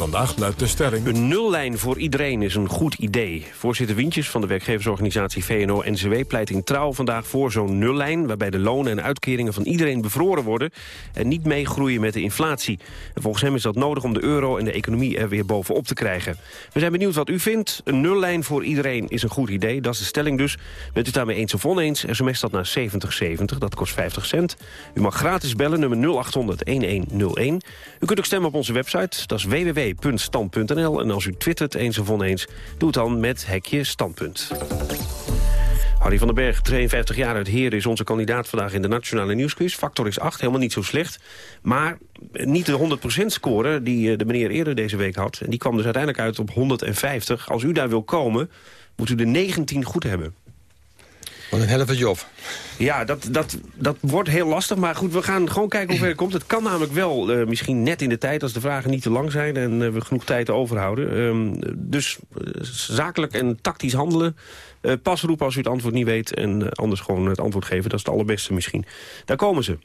Vandaag luidt de stelling... Een nullijn voor iedereen is een goed idee. Voorzitter Wientjes van de werkgeversorganisatie VNO-NCW pleit in trouw vandaag voor zo'n nullijn... waarbij de lonen en uitkeringen van iedereen bevroren worden... en niet meegroeien met de inflatie. En volgens hem is dat nodig om de euro en de economie er weer bovenop te krijgen. We zijn benieuwd wat u vindt. Een nullijn voor iedereen is een goed idee. Dat is de stelling dus. Bent u daarmee eens of oneens? SMS dat naar 7070, dat kost 50 cent. U mag gratis bellen, nummer 0800-1101. U kunt ook stemmen op onze website, dat is www.stand.nl. En als u twittert eens of oneens, doe het dan met hekje standpunt. Harry van den Berg, 52 jaar uit Heer, is onze kandidaat vandaag in de Nationale Nieuwsquiz. Factor is 8, helemaal niet zo slecht. Maar niet de 100% score die eh, de meneer eerder deze week had. En die kwam dus uiteindelijk uit op 150. Als u daar wil komen, moet u de 19 goed hebben. Wat een helft job. Ja, dat, dat, dat wordt heel lastig. Maar goed, we gaan gewoon kijken hoe ver het komt. Het kan namelijk wel eh, misschien net in de tijd... als de vragen niet te lang zijn en eh, we genoeg tijd overhouden. Ehm, dus eh, zakelijk en tactisch handelen. Pas roepen als u het antwoord niet weet. En anders gewoon het antwoord geven. Dat is het allerbeste misschien. Daar komen ze.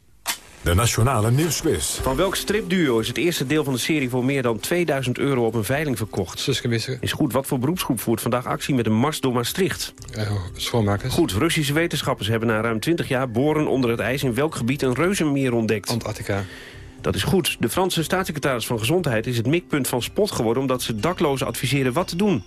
De Nationale Nieuwsquiz. Van welk stripduo is het eerste deel van de serie... voor meer dan 2000 euro op een veiling verkocht? Suske Wiske. Is goed. Wat voor beroepsgroep voert vandaag actie met een mars door Maastricht? Uh, schoonmakers. Goed. Russische wetenschappers hebben na ruim 20 jaar boren onder het ijs... in welk gebied een reuzenmeer ontdekt? Antarctica. Dat is goed. De Franse staatssecretaris van Gezondheid is het mikpunt van spot geworden... omdat ze daklozen adviseren wat te doen.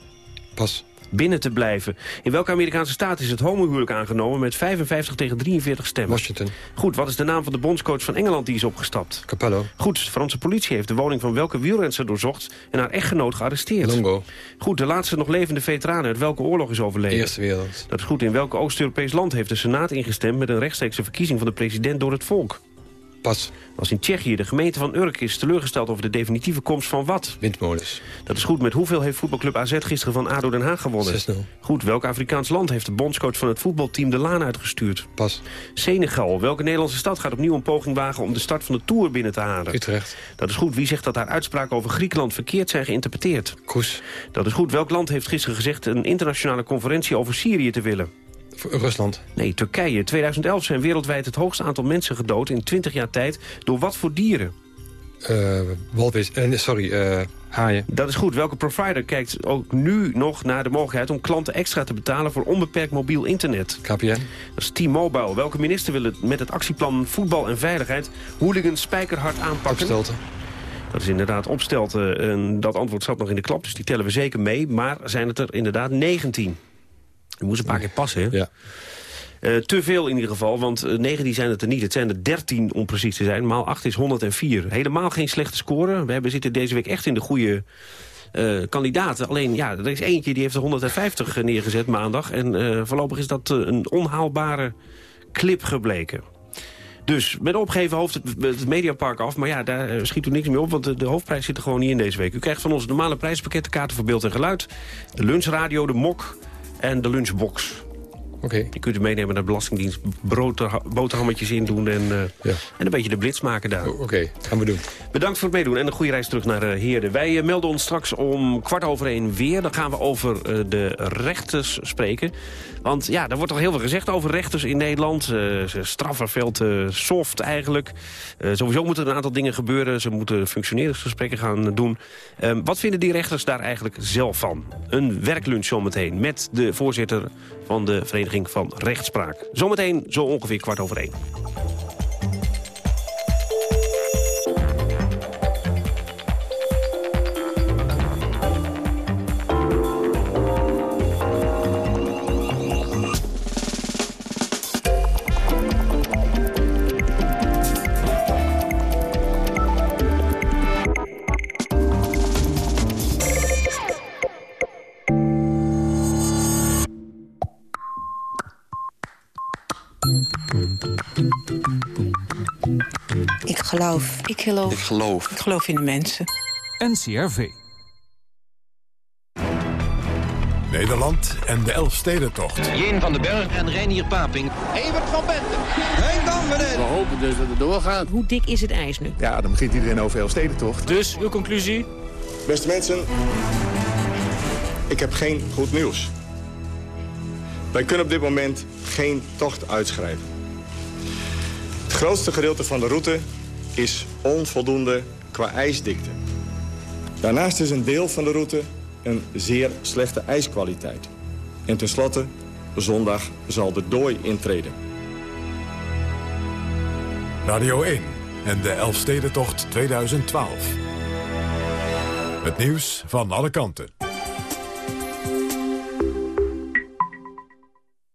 Pas. Binnen te blijven. In welke Amerikaanse staat is het homohuwelijk aangenomen... met 55 tegen 43 stemmen? Washington. Goed, wat is de naam van de bondscoach van Engeland die is opgestapt? Capello. Goed, de Franse politie heeft de woning van welke wielrenster doorzocht... en haar echtgenoot gearresteerd? Longo. Goed, de laatste nog levende veteraan uit welke oorlog is overleden? Eerste wereld. Dat is goed. In welk Oost-Europees land heeft de Senaat ingestemd... met een rechtstreekse verkiezing van de president door het volk? Pas. Als in Tsjechië de gemeente van Urk is teleurgesteld over de definitieve komst van wat? Windmolens. Dat is goed. Met hoeveel heeft voetbalclub AZ gisteren van ADO Den Haag gewonnen? 6-0. Goed. Welk Afrikaans land heeft de bondscoach van het voetbalteam de Laan uitgestuurd? Pas. Senegal. Welke Nederlandse stad gaat opnieuw een poging wagen om de start van de Tour binnen te halen? Utrecht. Dat is goed. Wie zegt dat haar uitspraken over Griekenland verkeerd zijn geïnterpreteerd? Koes. Dat is goed. Welk land heeft gisteren gezegd een internationale conferentie over Syrië te willen? Rusland. Nee, Turkije. 2011 zijn wereldwijd het hoogste aantal mensen gedood in 20 jaar tijd. Door wat voor dieren? Uh, walvis. Uh, sorry, uh, haaien. Dat is goed. Welke provider kijkt ook nu nog naar de mogelijkheid... om klanten extra te betalen voor onbeperkt mobiel internet? KPN. Dat is T-Mobile. Welke minister wil het met het actieplan Voetbal en Veiligheid... hooligans spijkerhard aanpakken? Opstelten. Dat is inderdaad opstelten. En dat antwoord zat nog in de klap, dus die tellen we zeker mee. Maar zijn het er inderdaad 19? Je moest een paar keer passen? Ja. Uh, te veel in ieder geval, want uh, 19 zijn het er niet. Het zijn er 13 om precies te zijn. Maal 8 is 104. Helemaal geen slechte score. We hebben, zitten deze week echt in de goede uh, kandidaten. Alleen, ja, er is eentje die heeft er 150 neergezet maandag. En uh, voorlopig is dat een onhaalbare clip gebleken. Dus met opgeven hoofd het, het Mediapark af. Maar ja, daar schiet u niks meer op, want de, de, hoofdprijs zit er gewoon niet in deze week. U krijgt van ons normale prijspakketten, kaarten voor beeld en geluid. De lunchradio, de mok en de lunchbox. Oké. Okay. Die kunt u meenemen naar de Belastingdienst, boterhammetjes in doen en, uh, ja. en een beetje de blitz maken daar. Oké, okay. gaan we doen. Bedankt voor het meedoen en een goede reis terug naar uh, Heerde. Wij uh, melden ons straks om kwart over één weer. Dan gaan we over de rechters spreken. Want ja, er wordt al heel veel gezegd over rechters in Nederland. ze straffen veel te soft eigenlijk. sowieso moeten er een aantal dingen gebeuren. Ze moeten functioneringsgesprekken gaan doen. Ehm, wat vinden die rechters daar eigenlijk zelf van? Een werklunch zometeen met de voorzitter van de Vereniging van Rechtspraak. Zometeen zo ongeveer kwart over één. Ik geloof. Ik geloof. Ik geloof. Ik geloof in de mensen. NCRV. Nederland en de Elfstedentocht. Jeen van den Berg en Reinier Paping. Evert van Benten. Henk Danveren. We hopen dus dat het doorgaat. Hoe dik is het ijs nu? Ja, dan begint iedereen over Elfstedentocht. Dus, uw conclusie? Beste mensen, ik heb geen goed nieuws. Wij kunnen op dit moment geen tocht uitschrijven. Grootste gedeelte van de route is onvoldoende qua ijsdikte. Daarnaast is een deel van de route een zeer slechte ijskwaliteit. En tenslotte, zondag zal de dooi intreden. Radio 1 en de Elfstedentocht 2012. Het nieuws van alle kanten.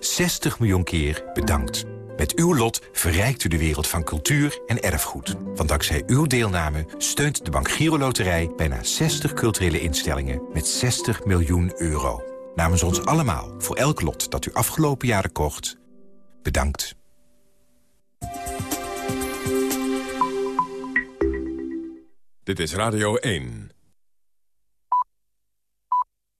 60 miljoen keer bedankt. Met uw lot verrijkt u de wereld van cultuur en erfgoed. Want dankzij uw deelname steunt de Bank Giro Loterij... bijna 60 culturele instellingen met 60 miljoen euro. Namens ons allemaal, voor elk lot dat u afgelopen jaren kocht... bedankt. Dit is Radio 1.